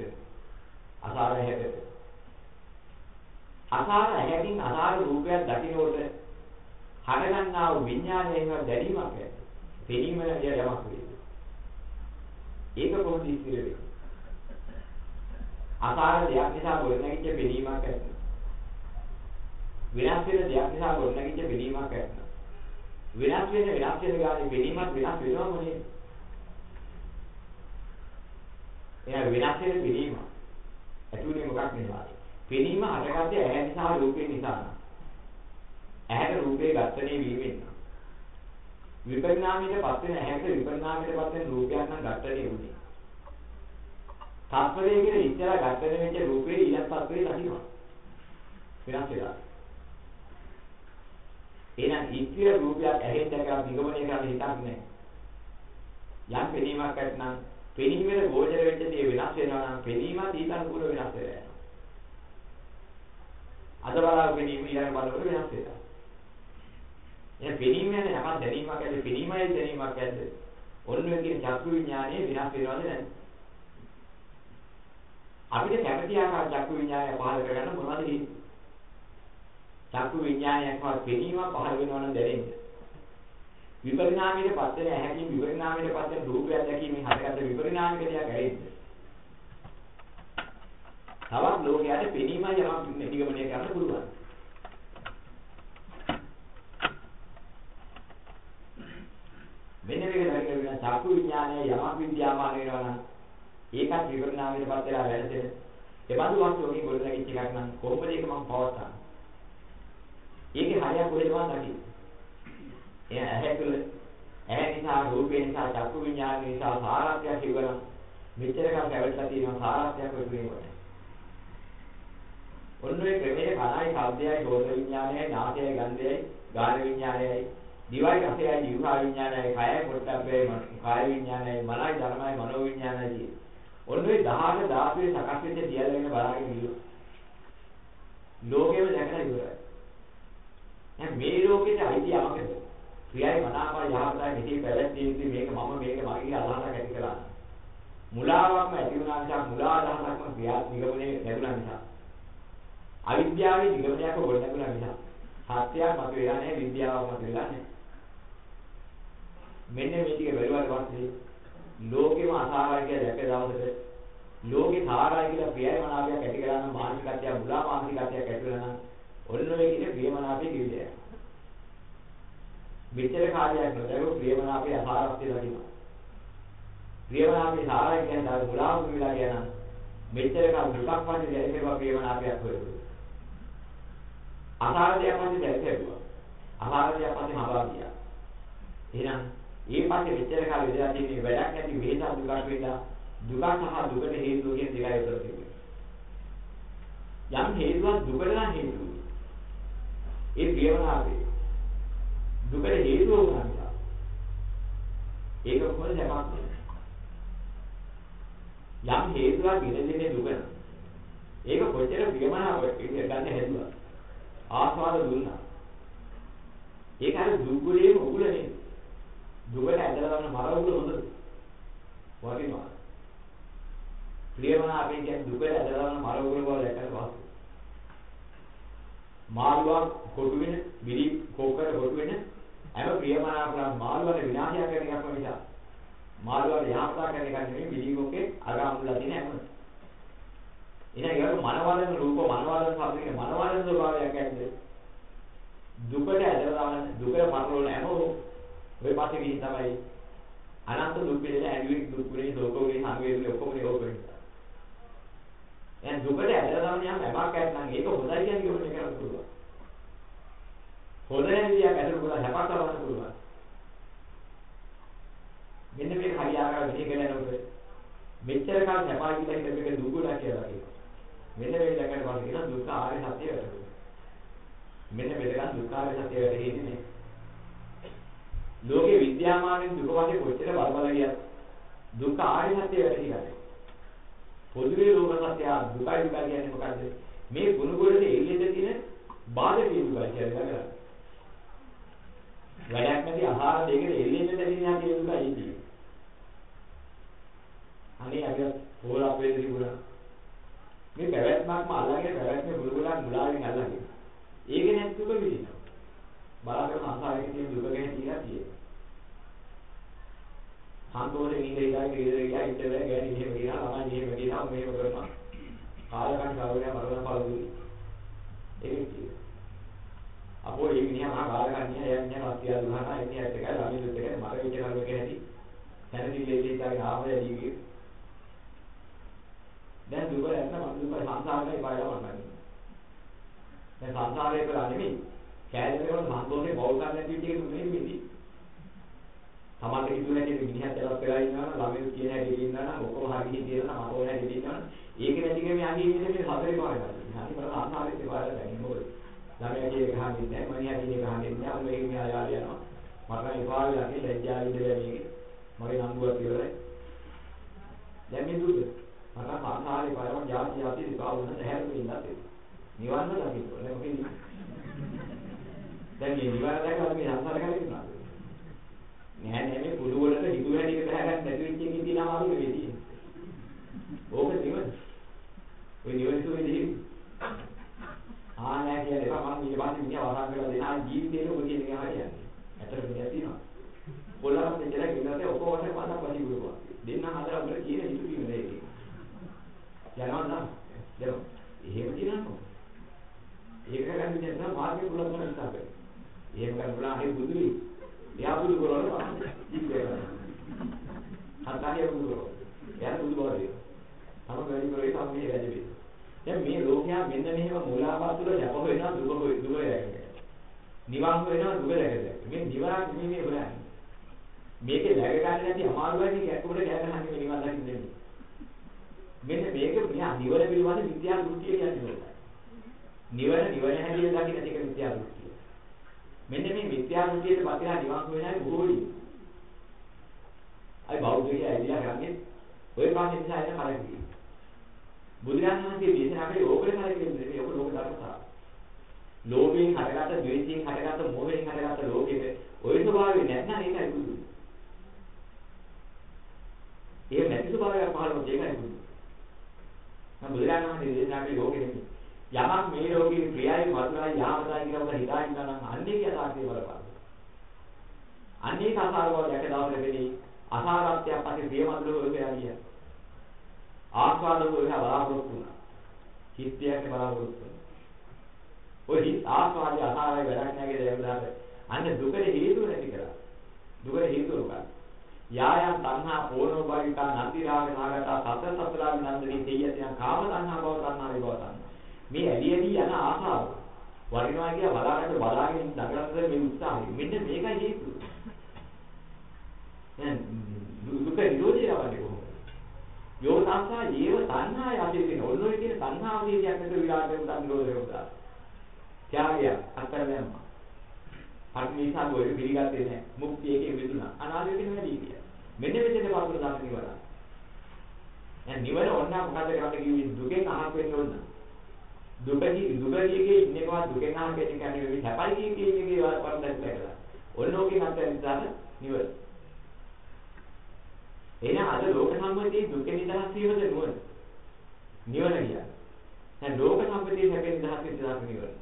අසාර හැකට. අසාර හැකින් අසාර රූපයක් දකින්නකොට හටගන්නා වූ විඥානයෙන් දැනීමක් ඇති. පෙනීම යමක් වේ. ඒක කොහොමද ඉස්තිර වෙන්නේ? අසාර දෙයක් නිසා ගොඩනැගිච්ච පෙනීමක් ඇති. වෙනස් වෙන දෙයක් නිසා ගොඩනැගිච්ච පෙනීමක් ඇති. වෙනස් වෙන වෙනස් වෙන ගානේ පෙනීමක් වෙනස් වෙනවම නේද? එයා වෙනස් වෙන පෙනීම. ඇතුලේ මොකක් නෙවෙයි. පෙනීම හටගත්තේ ඇහැ නිසා රූපේ නිසා. ඇහැට රූපේ ඝට්ටණය වීමෙන්. විපරිණාමයට පත් වෙන ඇහැට විපරිණාමයට පත් වෙන රූපයක් නම් ඝට්ටණය වුනේ. තත්පරයේ ඉස්සර ඝට්ටණය වෙච්ච රූපේ ඊළඟ තත්පරේ ලකිනවා. වෙනස් වෙලා. එහෙනම් ඉස්තිර රූපයක් ඇහෙන් දැකලා නිගමනය කරන්න හිතක් නැහැ. යම් පෙනීමක් ඇත්නම් පෙනීමේ ගෝචර වෙච්ච දේ වෙනස් වෙනවා නම් පෙනීමත් ඊට අනුකූල වෙනස් වෙනවා. අද බලාගෙන පෙනීම ඊළඟ බලනකොට වෙනස් වෙනවා. එහෙනම් පෙනීම යන යමක් දැනීමක් ඇද්ද පෙනීමයි දැනීමක් ඇද්ද? ඔන්න ඔය කියන චක්කු විඥානයේ වෙනස් වෙනවද නැද්ද? අපිට කැමති ආකාර චක්කු විඥානය පහළ කරගන්න මොනවද හේතු? චක්කු විඥානයක් වත් පෙනීමක් පහළ වෙනවා නම් දැනෙන්නේ. විපරිණාමයේ පත් වෙන ඇහැකින් විපරිණාමයේ පත් වෙන රූපයක් දැකීමෙන් හටගත්ත විපරිණාමික දෙයක් ඇරෙද්ද? තවත් ලෝකයට පෙනීමයි යමක් නිගමනය කරන්න පුළුවන්. මෙන්න මේක දැක්ක වෙන චක්කු විඥානයේ යමක් විද්‍යාමාන වෙනවා නම් ඒකත් විපරිණාමයට පත් වෙලා වැඩෙන. ඒ බඳු වස්තුවකින් ගොඩනැගිච්ච එකක් නම් කොහොමද ඒක මම පවත්න්නේ? ඒකේ හරියක් කොහෙද මම දකින්නේ? එය ඇහැ තුළ ඇහැ නිසා රූපේ නිසා චක්කු විඥාන නිසා සාරාත්‍යයක් ඉවරන මෙච්චර කල් පැවැත්ලා තියෙන සාරාත්‍යයක් වෙන්නේ ඔන්න ඔය ක්‍රමයේ කනයි ශබ්දයයි රෝධ විඥානයයි නාසයයි ගන්ධයයි ගාන විඥානයයි දිවයි රසයයි ජීවහා විඥානයයි කයයි පොට්ටබ්බේ කාය විඥානයයි මනයි ධර්මයි මනෝ විඥානයයි ඔන්න ඔය 10ක 16 සකස් වෙච්ච සියල්ලම බලාගෙන ඉන්න. ලෝකෙම දැකලා ඉවරයි. දැන් මේ ලෝකෙට අයිති යමකද ක්‍රියයි මනාපයි යහපතයි මෙතේ පැවැත්විය යුතු මේක මම මේක මගේ අදහසක් ඇති කළා. මුලාවක්ම ඇති වුණා නිසා මුලා අදහසක්ම ක්‍රියා නිගමනයේ ලැබුණා නිසා. අවිද්‍යාවේ නිගමනයක් ගොඩනගුණා නිසා. සත්‍යයක් මත වෙලා නැහැ විද්‍යාවක් මත වෙලා නැහැ. මෙන්න මේ ටික බැලුවාට පස්සේ ලෝකෙම අසාරයි කියලා දැක දවසට ලෝකේ සාරයි කියලා ප්‍රියයි මනාපයක් ඇති කරලා නම් මානසිකත්වය මුලා මානසිකත්වයක් ඇති වෙලා නම් ඔන්න ඔය කියන ප්‍රියමනාපයේ කිවිදේ මෙච්චර කාර්යයක් නොදැරුව ප්‍රියමනාපයේ අසාරත්වය දකිනවා ප්‍රියමනාපයේ සාරයි කියන්නේ අර මුලාව වෙලා කියන මෙච්චර කාල දුකක් වගේ දැනෙනවා ප්‍රියමනාපයක් හොයලා අසාරදයක් වගේ දැක්කේවා. අසාරදයක් වගේ හඹා ගියා. එහෙනම් ඒ පස්සේ මෙච්චර කාල විදලා තියෙන වැඩක් නැති වේදා දුකක් වේදා දුක සහ දුකට හේතුව කියන දෙකයි උතර තිබුණේ. යම් හේතුවක් දුකට නම් හේතුව. ඒ ප්‍රියවනාවේ දුකට හේතුව වුණා. ඒක කොහොමද යමක් යම් හේතුවක් ඉඳින්නේ දුක. ඒක කොච්චර ප්‍රියමනාවක් ගන්න හැදුවා. ආස්වාද දුන්නා. ඒක අර දුගුලේම උගුල නේ. දුකට ඇදලා ගන්න මර උගුල හොඳද? වටිනවා. ප්‍රියමනා අපේ කියන්නේ දුකට ඇදලා ගන්න මර උගුල වල දැක්කම පස්සේ. මාළුවා කොටු වෙන, බිලි කෝකර කොටු වෙන හැම ප්‍රියමනා කරන මාළුවාට විනාශයක් කරන එකක්ම නිසා. මාළුවාට යහපත කරන එක නෙමෙයි බිලි කෝකේ අර අමුලා තියෙන හැම එහෙනම් ඒක මනවලන රූප මනවලන සම්පූර්ණ මනවලන ස්වභාවයක් ඇද්ද? දුකට ඇදලා දාන දුකට පරලෝන හැමෝම ඔය පස්සේ ගිහින් තමයි අනන්ත දුක් පිළිදෙන ඇඟිලි දුක් පිළිදෙන සෝකෝගේ සංවේදී ඔක්කොම නිරෝධ වෙනවා. එහෙනම් දුකට ඇදලා දාන යම් හැමක් ඇත්නම් ඒක හොඳයි කියන්නේ කොහොමද කරන්න පුළුවන්. හොඳ නැතියක් ඇදලා පුළුවන් හැපක් කරන්න පුළුවන්. මෙන්න මේක හරියාකාර විදිහ කරනකොට මෙච්චර කාල සැපයි කියලා හිතන එක දුකුණා කියලා කියනවා. මෙන්න මේ දැකලා බලන කියන දුක්ඛ ආර්ය සත්‍ය වැටහෙනවා. මෙන්න මෙතන දුක්ඛ ආර්ය සත්‍ය වැටහෙන්නේ ලෝකේ විද්‍යාමානෙන් දුක වගේ කොච්චර බලබල ගියත් දුක්ඛ ආර්ය සත්‍ය වැටහි ගන්න. පොදුවේ ලෝක සත්‍ය දුකයි දුකයි කියන්නේ මොකද්ද? මේ ගුණ ගොඩේ එළියට තියෙන බාධකේ දුකයි කියන්නේ. වැඩක් නැති ආහාර දෙකේ එළියට දැනෙන හැටි දුකයි කියන්නේ. අනේ අපි පොර අපේ තිබුණා. මේ පැවැත්මක්ම අල්ලගෙන පැවැත්මේ බුදුගලන් මුලාවෙන් අල්ලගෙන. ඒක නැති දුක විඳිනවා. බලාගෙන සංසාරයේ තියෙන දුක ගැන කියලා තියෙනවා. සන්තෝෂයෙන් ඉඳ ඉඳලා ගෙදර ගියා ඉන්න බෑ ගෑණි මෙහෙම කියනවා ළමයි මෙහෙම කියනවා මෙහෙම කරනවා. කාලකන් කවුරුයා මරණ පාළුයි. ඒක කියනවා. අපෝ මේ මිනිහා මහා කාලකන් නිය යන්නේ නැහැ වාසිය දුහනා එන්නේ ඇත්ත එකයි ළමයි දුත් එකයි මර විච කරුවක ඇති. දැනදිලේ ඉඳලා ආවය දීවි. දැන් දුක නැත්නම් මම දුක සංසාරේ බයව වන්නන්නේ. දැන් සංසාරේ කියලා නෙමෙයි. කෑදේ කරන සන්තෝෂේ බෞල් ගන්න නැති විදිහට නෙමෙයි මෙදී. තමන්ට හිතුවේ නැති මිනිහත් එලක් වෙලා ඉන්නවා නම් ළමයි කියන හැටි ඉන්නවා නම් ඔක්කොම හරි හිතියනවා නම් මට ඕන හැටි ඉන්නවා නම් ඒක නැති කෙනෙක් යන්නේ ඉන්නේ මේ හතරේ පාරේ ගන්න. හරි මම ආසාවෙත් පාරේ ගන්නේ මොකද? ළමයා කියන එක හරින්නේ නැහැ මනියා කියන එක හරින්නේ නැහැ. මේක මෙහා යාල යනවා. මට නම් ඒ පාරේ යන්නේ ලැජ්ජා ඉඳලා මේක. මගේ නම්බුවක් ඉවරයි. දැන් මේ දුක. මට ආසාවේ පාරම ජාති ජාති විපාවුන හැරෙන්න ඉන්නත් නිවන්න දකින්න ඕනේ. මොකද දැන් මේ නිවන දැකලා මේ සංසාර කරේ ඉන්නවා. නෑ නෑ මේ කුඩු වලට හිතු හැටියට බහගන්න නැති වෙච්ච එකකින් තියෙනවා ආවි මේ තියෙන්නේ. ඕක නිවන. ඔය නිවන තුනේ දෙහිවි. ආ නෑ කියන්නේ එපා මම ඊට පස්සේ මිනිහා වරන් කරලා දෙන ආ ජීවිතේට ඔය කියන එක හරියන්නේ. ඇත්තට මෙයා තියෙනවා. පොළොවට දෙලා ඉන්නකොට ඔක්කොම වශයෙන් පාඩම් පරිපූර්ණවා. දෙන්න හදලා උඩ කියන හිතු කියන දේ. යනවා නම් දෙනවා. එහෙම කියනවා. ඒක ගන්න දෙන්න මාර්ගේ පුලක් කරන නිසා. එහෙම කරලා හරි බුදුයි. එයා බුදු කරවල ඉන්නේ. හතරිය බුදු කරවල. එයා බුදු බවද. තම වැඩි කරේ සම්මේ වැඩි වෙයි. දැන් මේ ලෝකයා මෙන්න මෙහෙම මූලාපාතුල යප වෙනවා දුක දුක දැකගෙන. නිවන් වෙනවා දුක දැකගෙන. මේ නිවනක් නෙමෙයි හොයන්නේ. මේකේ läග ගන්න නැති අමාරුයි මේක ඇත්තට ගෑ ගන්න මේ නිවන් දකින්න මෙන්න මේක මෙහා නිවන පිළිබඳ විද්‍යා දෘෂ්ටිය කියන්නේ. නිවන නිවන හැටියට දකින්න එක විද්‍යා දෘෂ්ටිය. මෙන්න මේ මිත්‍යා දෘෂ්ටියට පතිලා නිවන් හොයනයි බොහෝලි. අයි බෞද්ධය ඇවිල්ලා කරන්නේ ඔය පාන්නේ නිසා එන කරන්නේ. බුදුරජාණන් වහන්සේ දේශනා කළේ ඕකේ කරන්නේ නෙමෙයි ඕක ලෝක ධර්මතාව. ලෝභයෙන් හටගත්ත, ද්වේෂයෙන් හටගත්ත, මෝහයෙන් හටගත්ත ලෝකෙක ඔය ස්වභාවය නැත්නම් ඒකයි බුදු. ඒ නැති ස්වභාවයක් පහළ වුණොත් ඒකයි බුදු. නම් බුදුරජාණන් වහන්සේ දේශනා කළේ ලෝකෙ නෙමෙයි. යමක් මේ ලෝකේ ක්‍රියාවේ මధుරයි යාමතයි කියලා ඔබ හිතා ඉන්නවා නම් අන්නේ යථාර්ථය බලපාන. අන්නේ සාකාර බව දැක දවසකදී අසාරත්වයක් පස්සේ ප්‍රියමధుර වෙලා ගියා. ආස්වාදක වෙලා බලාපොරොත්තු වුණා. හිතයක් බලාපොරොත්තු වුණා. ඔය හිත ආස්වාදය අසාරයි වැඩක් නැහැ කියලා දැනුණාට අන්න දුකේ හේතුව නැති කරා. දුකේ හේතුව මොකක්ද? යායන් තණ්හා පෝනෝ භාවිකා නන්දි රාග නාගතා සතර සතරාවි නන්දනී තේයතියන් කාම තණ්හා භව තණ්හා විභව තණ්හා මේ ඇලි ඇලි යන ආසාව වරිනවා කියලා බලාගෙන බලාගෙන දඟලන මේ උත්සාහය මෙන්න මේකයි හේතුව. දැන් දුක නිරෝධය වන්නේ කොහොමද? යෝතාසා ජීව තණ්හාය ආදීන ඔන්නෝ කියන තණ්හාව කියන එකට විරාගය උදා නිරෝධය උදා. ත්‍යාගය අත්තරමම. පරිණිසා ගොඩ පිළිගත්තේ නැහැ. මුක්තියකින් විදුණා. අනාගතේ වැඩි කියලා. මෙන්න මෙතන පාපුර දාන්න නිවන. දැන් නිවන ඕන මොකද කරන්නේ කිව්වේ දුකෙන් අහක් වෙන්න ඕන. දුකදී දුකදීගේ ඉන්නකවා දුකෙන් අහක් වෙන්න කියන්නේ මේ සැපයි කියන එකේ වරදක් නැහැ. ඔන්න ඕකේ නැත්නම් නිසා නිවන. එහෙනම් අද ලෝක සම්මතියේ දුක නිදහස් වීමද නුවණ. නිවන කියන්නේ. දැන් ලෝක සම්මතියේ සැප නිදහස් වීම නිදහස් නිවන.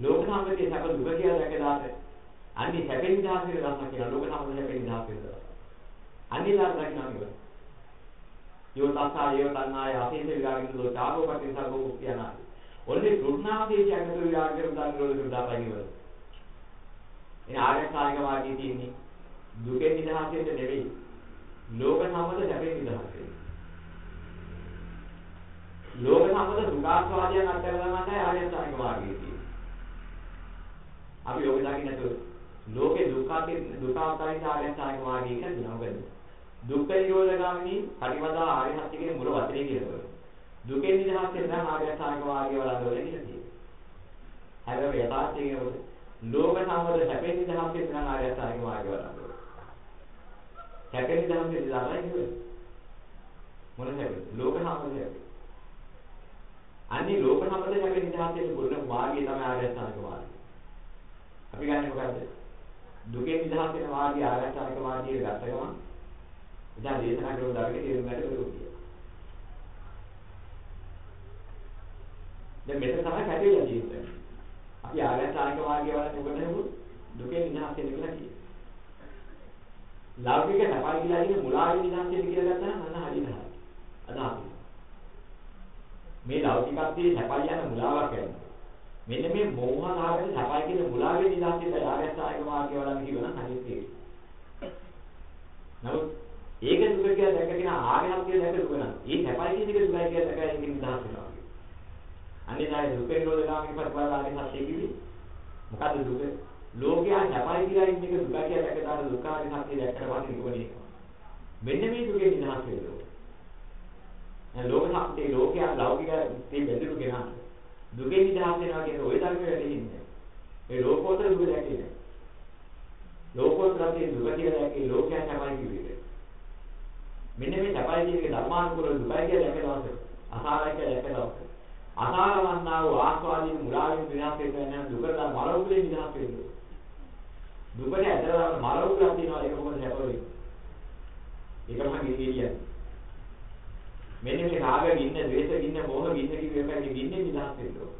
ලෝක සම්මතියේ සැප දුක කියලා දැකලාට අන්නේ සැප නිදහස් වීම දහසක් කියලා ලෝක සම්මතියේ සැප නිදහස් වීම දහසක්. අන්නේ ලාභ දකින්න නිවන. යෝ තස්සා යෝ තණ්හාය අසීත විරාගින් දෝ චාරෝ පටිසග්ගෝ මුක්තියනා. ඔන්නේ කෘණාදී කියන්නේ විරාගයෙන් උදාන රෝධ කරදාපයි නිවන. එන ආර්යකාරික වාදී තියෙන්නේ දුකෙන් නිදහස් වෙන්න නෙවෙයි. ලෝක සම්මත සැපෙන් නිදහස් වෙන්න. ලෝක සම්මත දුකාස්වාදයන් අත්හැර දාන්නයි ආර්යකාරික වාදී තියෙන්නේ. අපි යෝග දකින්න නැතුව ලෝකේ දුක්ඛාතේ දුකාන්තරිත ආර්යකාරික වාදී කියලා කියනවා. දුක්ඛ නිරෝධගාමිනී පරිමදා ආර්ය සත්‍ය කියන මුල වචනේ කියනවා. දුකෙන් නිදහස් වෙන්න නම් ආර්යකාරික වාදී වලඳ වල කියලා කියනවා. හැබැයි යථාර්ථය කියනකොට ලෝක සම්මත සැපෙන් නිදහස් වෙන්න නම් ආර්යකාරික වාදී වලඳ සැපේ නිදහසේ නිදාලා ඉන්නේ. මොන සැපද? ලෝක සම්පදේ. අන්නේ ලෝක සම්පදේ සැපේ නිදහසේ බුදුන් මාර්ගය තමයි ආර්යසත්‍යක මාර්ගය. අපි ගන්නේ මොකද්ද? දුකේ නිදහස් වෙන මාර්ගය ආර්යසත්‍යක මාර්ගය ගත්ත ගමන් ඉතින් දේශනා කරන ධර්මයේ තේරුම් ගන්න බැරුව දැන් මෙතන තමයි පැටලිලා තියෙන්නේ. අපි ආගන්තුක මාර්ගය වලට මොකද නෙමු දුකෙන් නිදහස් වෙන්න කියලා කියනවා. ලෞකික සපයි කියලා ඉන්නේ මුලාවෙන් නිදහස් වෙන්න කියලා ගත්තා නම් අන්න හරියට හරි. අදහස්. මේ ලෞකිකත්වයේ සපයි යන මුලාවක් යනවා. මෙන්න මේ මෝහනාවේ සපයි කියන මුලාවෙන් නිදහස් වෙන්න ආගන්තුක මාර්ගය වලට කියනවා හරියට තේරෙනවා. නමුත් ඒක දුක කියලා දැකගෙන ආගන්තුක කියලා දැක දුක නම් ඒ සපයි කියන එක දුකයි කියලා දැකලා ඒක නිදහස් වෙනවා. අනිදාය දුකේ නිරෝධගාමී ප්‍රතිපදාවේ සත්‍ය කිවි. මොකද්ද දුක? ලෝකයා සැපයි කියලා ඉන්න එක දුක කියලා දැකලා දුකාරි සත්‍ය දැක්කට පස්සේ නිකුවනේ. මෙන්න මේ දුකේ නිදහස් වෙනවා. දැන් ලෝක සත්‍ය ලෝකයා ලෞකික තේ බැඳුණු කෙනා දුකේ නිදහස් වෙනවා කියන ওই ධර්මය වැටෙන්නේ. ඒ ලෝකෝත්තර දුක දැකේ. ලෝකෝත්තර තේ දුක කියලා දැකේ ලෝකයා සැපයි කිව්වේ. මෙන්න මේ සැපයි කියන එක ධර්මානුකූල දුකයි කියලා දැකලා අසාරයි කියලා දැකලා අසාරවන්නා වූ ආස්වාදීන් මුලාවෙන් විනාශ වෙන්න යන දුකට මලවුලේ විනාශ වෙනවා. දුකට ඇදලා මලවුලක් තියෙනවා ඒක කොහොමද සැප වෙන්නේ? ඒක මම කියන්නේ. මෙන්න මේ රාග ගින්න, ද්වේෂ ගින්න, මෝහ ගින්න කියන එකේ ගින්නේ විනාශ වෙනවා.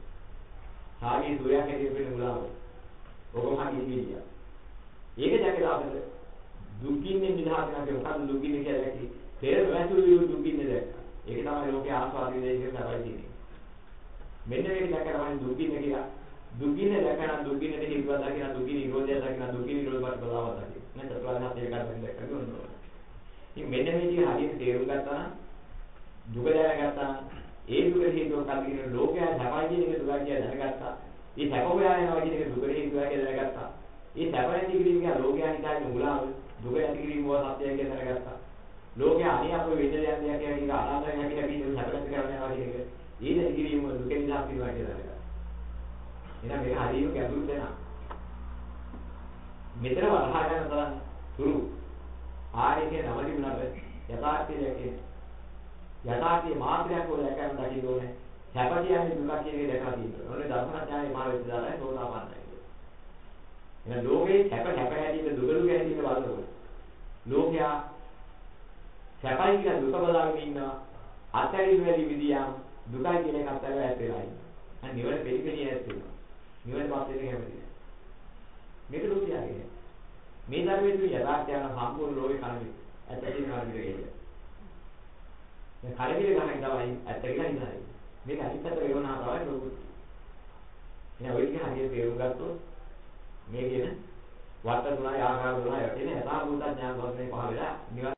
රාගයේ සූර්යයක් ඇති වෙන මුලාව. ඕක මම කියන්නේ. ඒක දැකලා අපිට දුක් ගින්නේ විනාශ කරනවා මොකක්ද දුක් ගින්නේ කියලා දැක්කේ. තේර වැසුළු දුක් ගින්නේ දැක්කා. ඒක තමයි ලෝකේ ආස්වාදී දෙයක සබයි තියෙන්නේ. මෙන්න මේක දැකලා මම දුකින කියලා. දුකින දැකන දුකිනට හේතුව දකින දුකින නිරෝධය දකින දුකින නිරෝධ ප්‍රතිපදාව දකින. නේද චතුරාර්ය සත්‍ය කරගෙන දැක්කම ඕනවා ඉතින් මෙන්න මේ ටික හරියට තේරුම් ගත්තා නම් දුක දැනගත්තා ඒ දුක හේතුව කල්ගෙන ලෝකයා සැපයි කියන එක දුක කියලා දැනගත්තා. මේ සැප හොයා යනවා කියන එක දුක හේතුව කියලා දැනගත්තා. මේ සැප නැති කිරීම කියන ලෝකයා හිතාගෙන මුලාව දුක නැති කිරීම වල සත්‍යය කියලා දැනගත්තා. ලෝකයා අනිය අපේ වෙන්න දෙයක් කියලා කියන අනාගතය හැටි හැටි සැප නැති කරනවා කියන එක ඒ නැති කිරීම දුකෙන් නිදහස් වීම කියලා නේද? එහෙනම් මේක හරියම ගැඹුරු දෙයක්. මෙතන වරහා ගන්න තරම් තුරු ආරේකේ නම තිබුණාට යථාර්ථය දැකේ. යථාර්ථයේ මාත්‍රයක් හොය දැකන්න දකින්න ඕනේ. සැප කියන්නේ දුක කියන එක දැකලා තියෙනවා. ඕනේ දර්ශනඥානේ මහ විද්‍යාලයේ සෝතාපන්නයි. එහෙනම් ලෝකේ සැප සැප හැදීම දුක දුක හැදීම බලනකොට ලෝකයා සැපයි කියලා දුක බලාගෙන ඉන්නවා. අතරින් වැඩි විදියක් දුකයි කියන එකත් අර ඈත් වෙලා ඉන්නවා. අන්න නිවන පිළිපෙණිය ඈත් වෙනවා. නිවන පස් වෙන කැමති නෑ. මේක ලෝකියාගේ. මේ ධර්මයේ තියෙන යථාර්ථය නම් සම්පූර්ණ ලෝකේ කණවි. ඇත්ත කියන කණවි කියන්නේ. දැන් කලබිල ගන්න තමයි ඇත්ත කියලා ඉඳලා. මේක අනිත් පැත්ත වේවනා තමයි ලෝකෙ. එහෙනම් ඔය ටික හරියට තේරුම් ගත්තොත් මේ කියන වර්ත තුනයි ආකාර තුනයි යටින් යථා භූත ඥාන වශයෙන් පහළ වෙලා නිවන්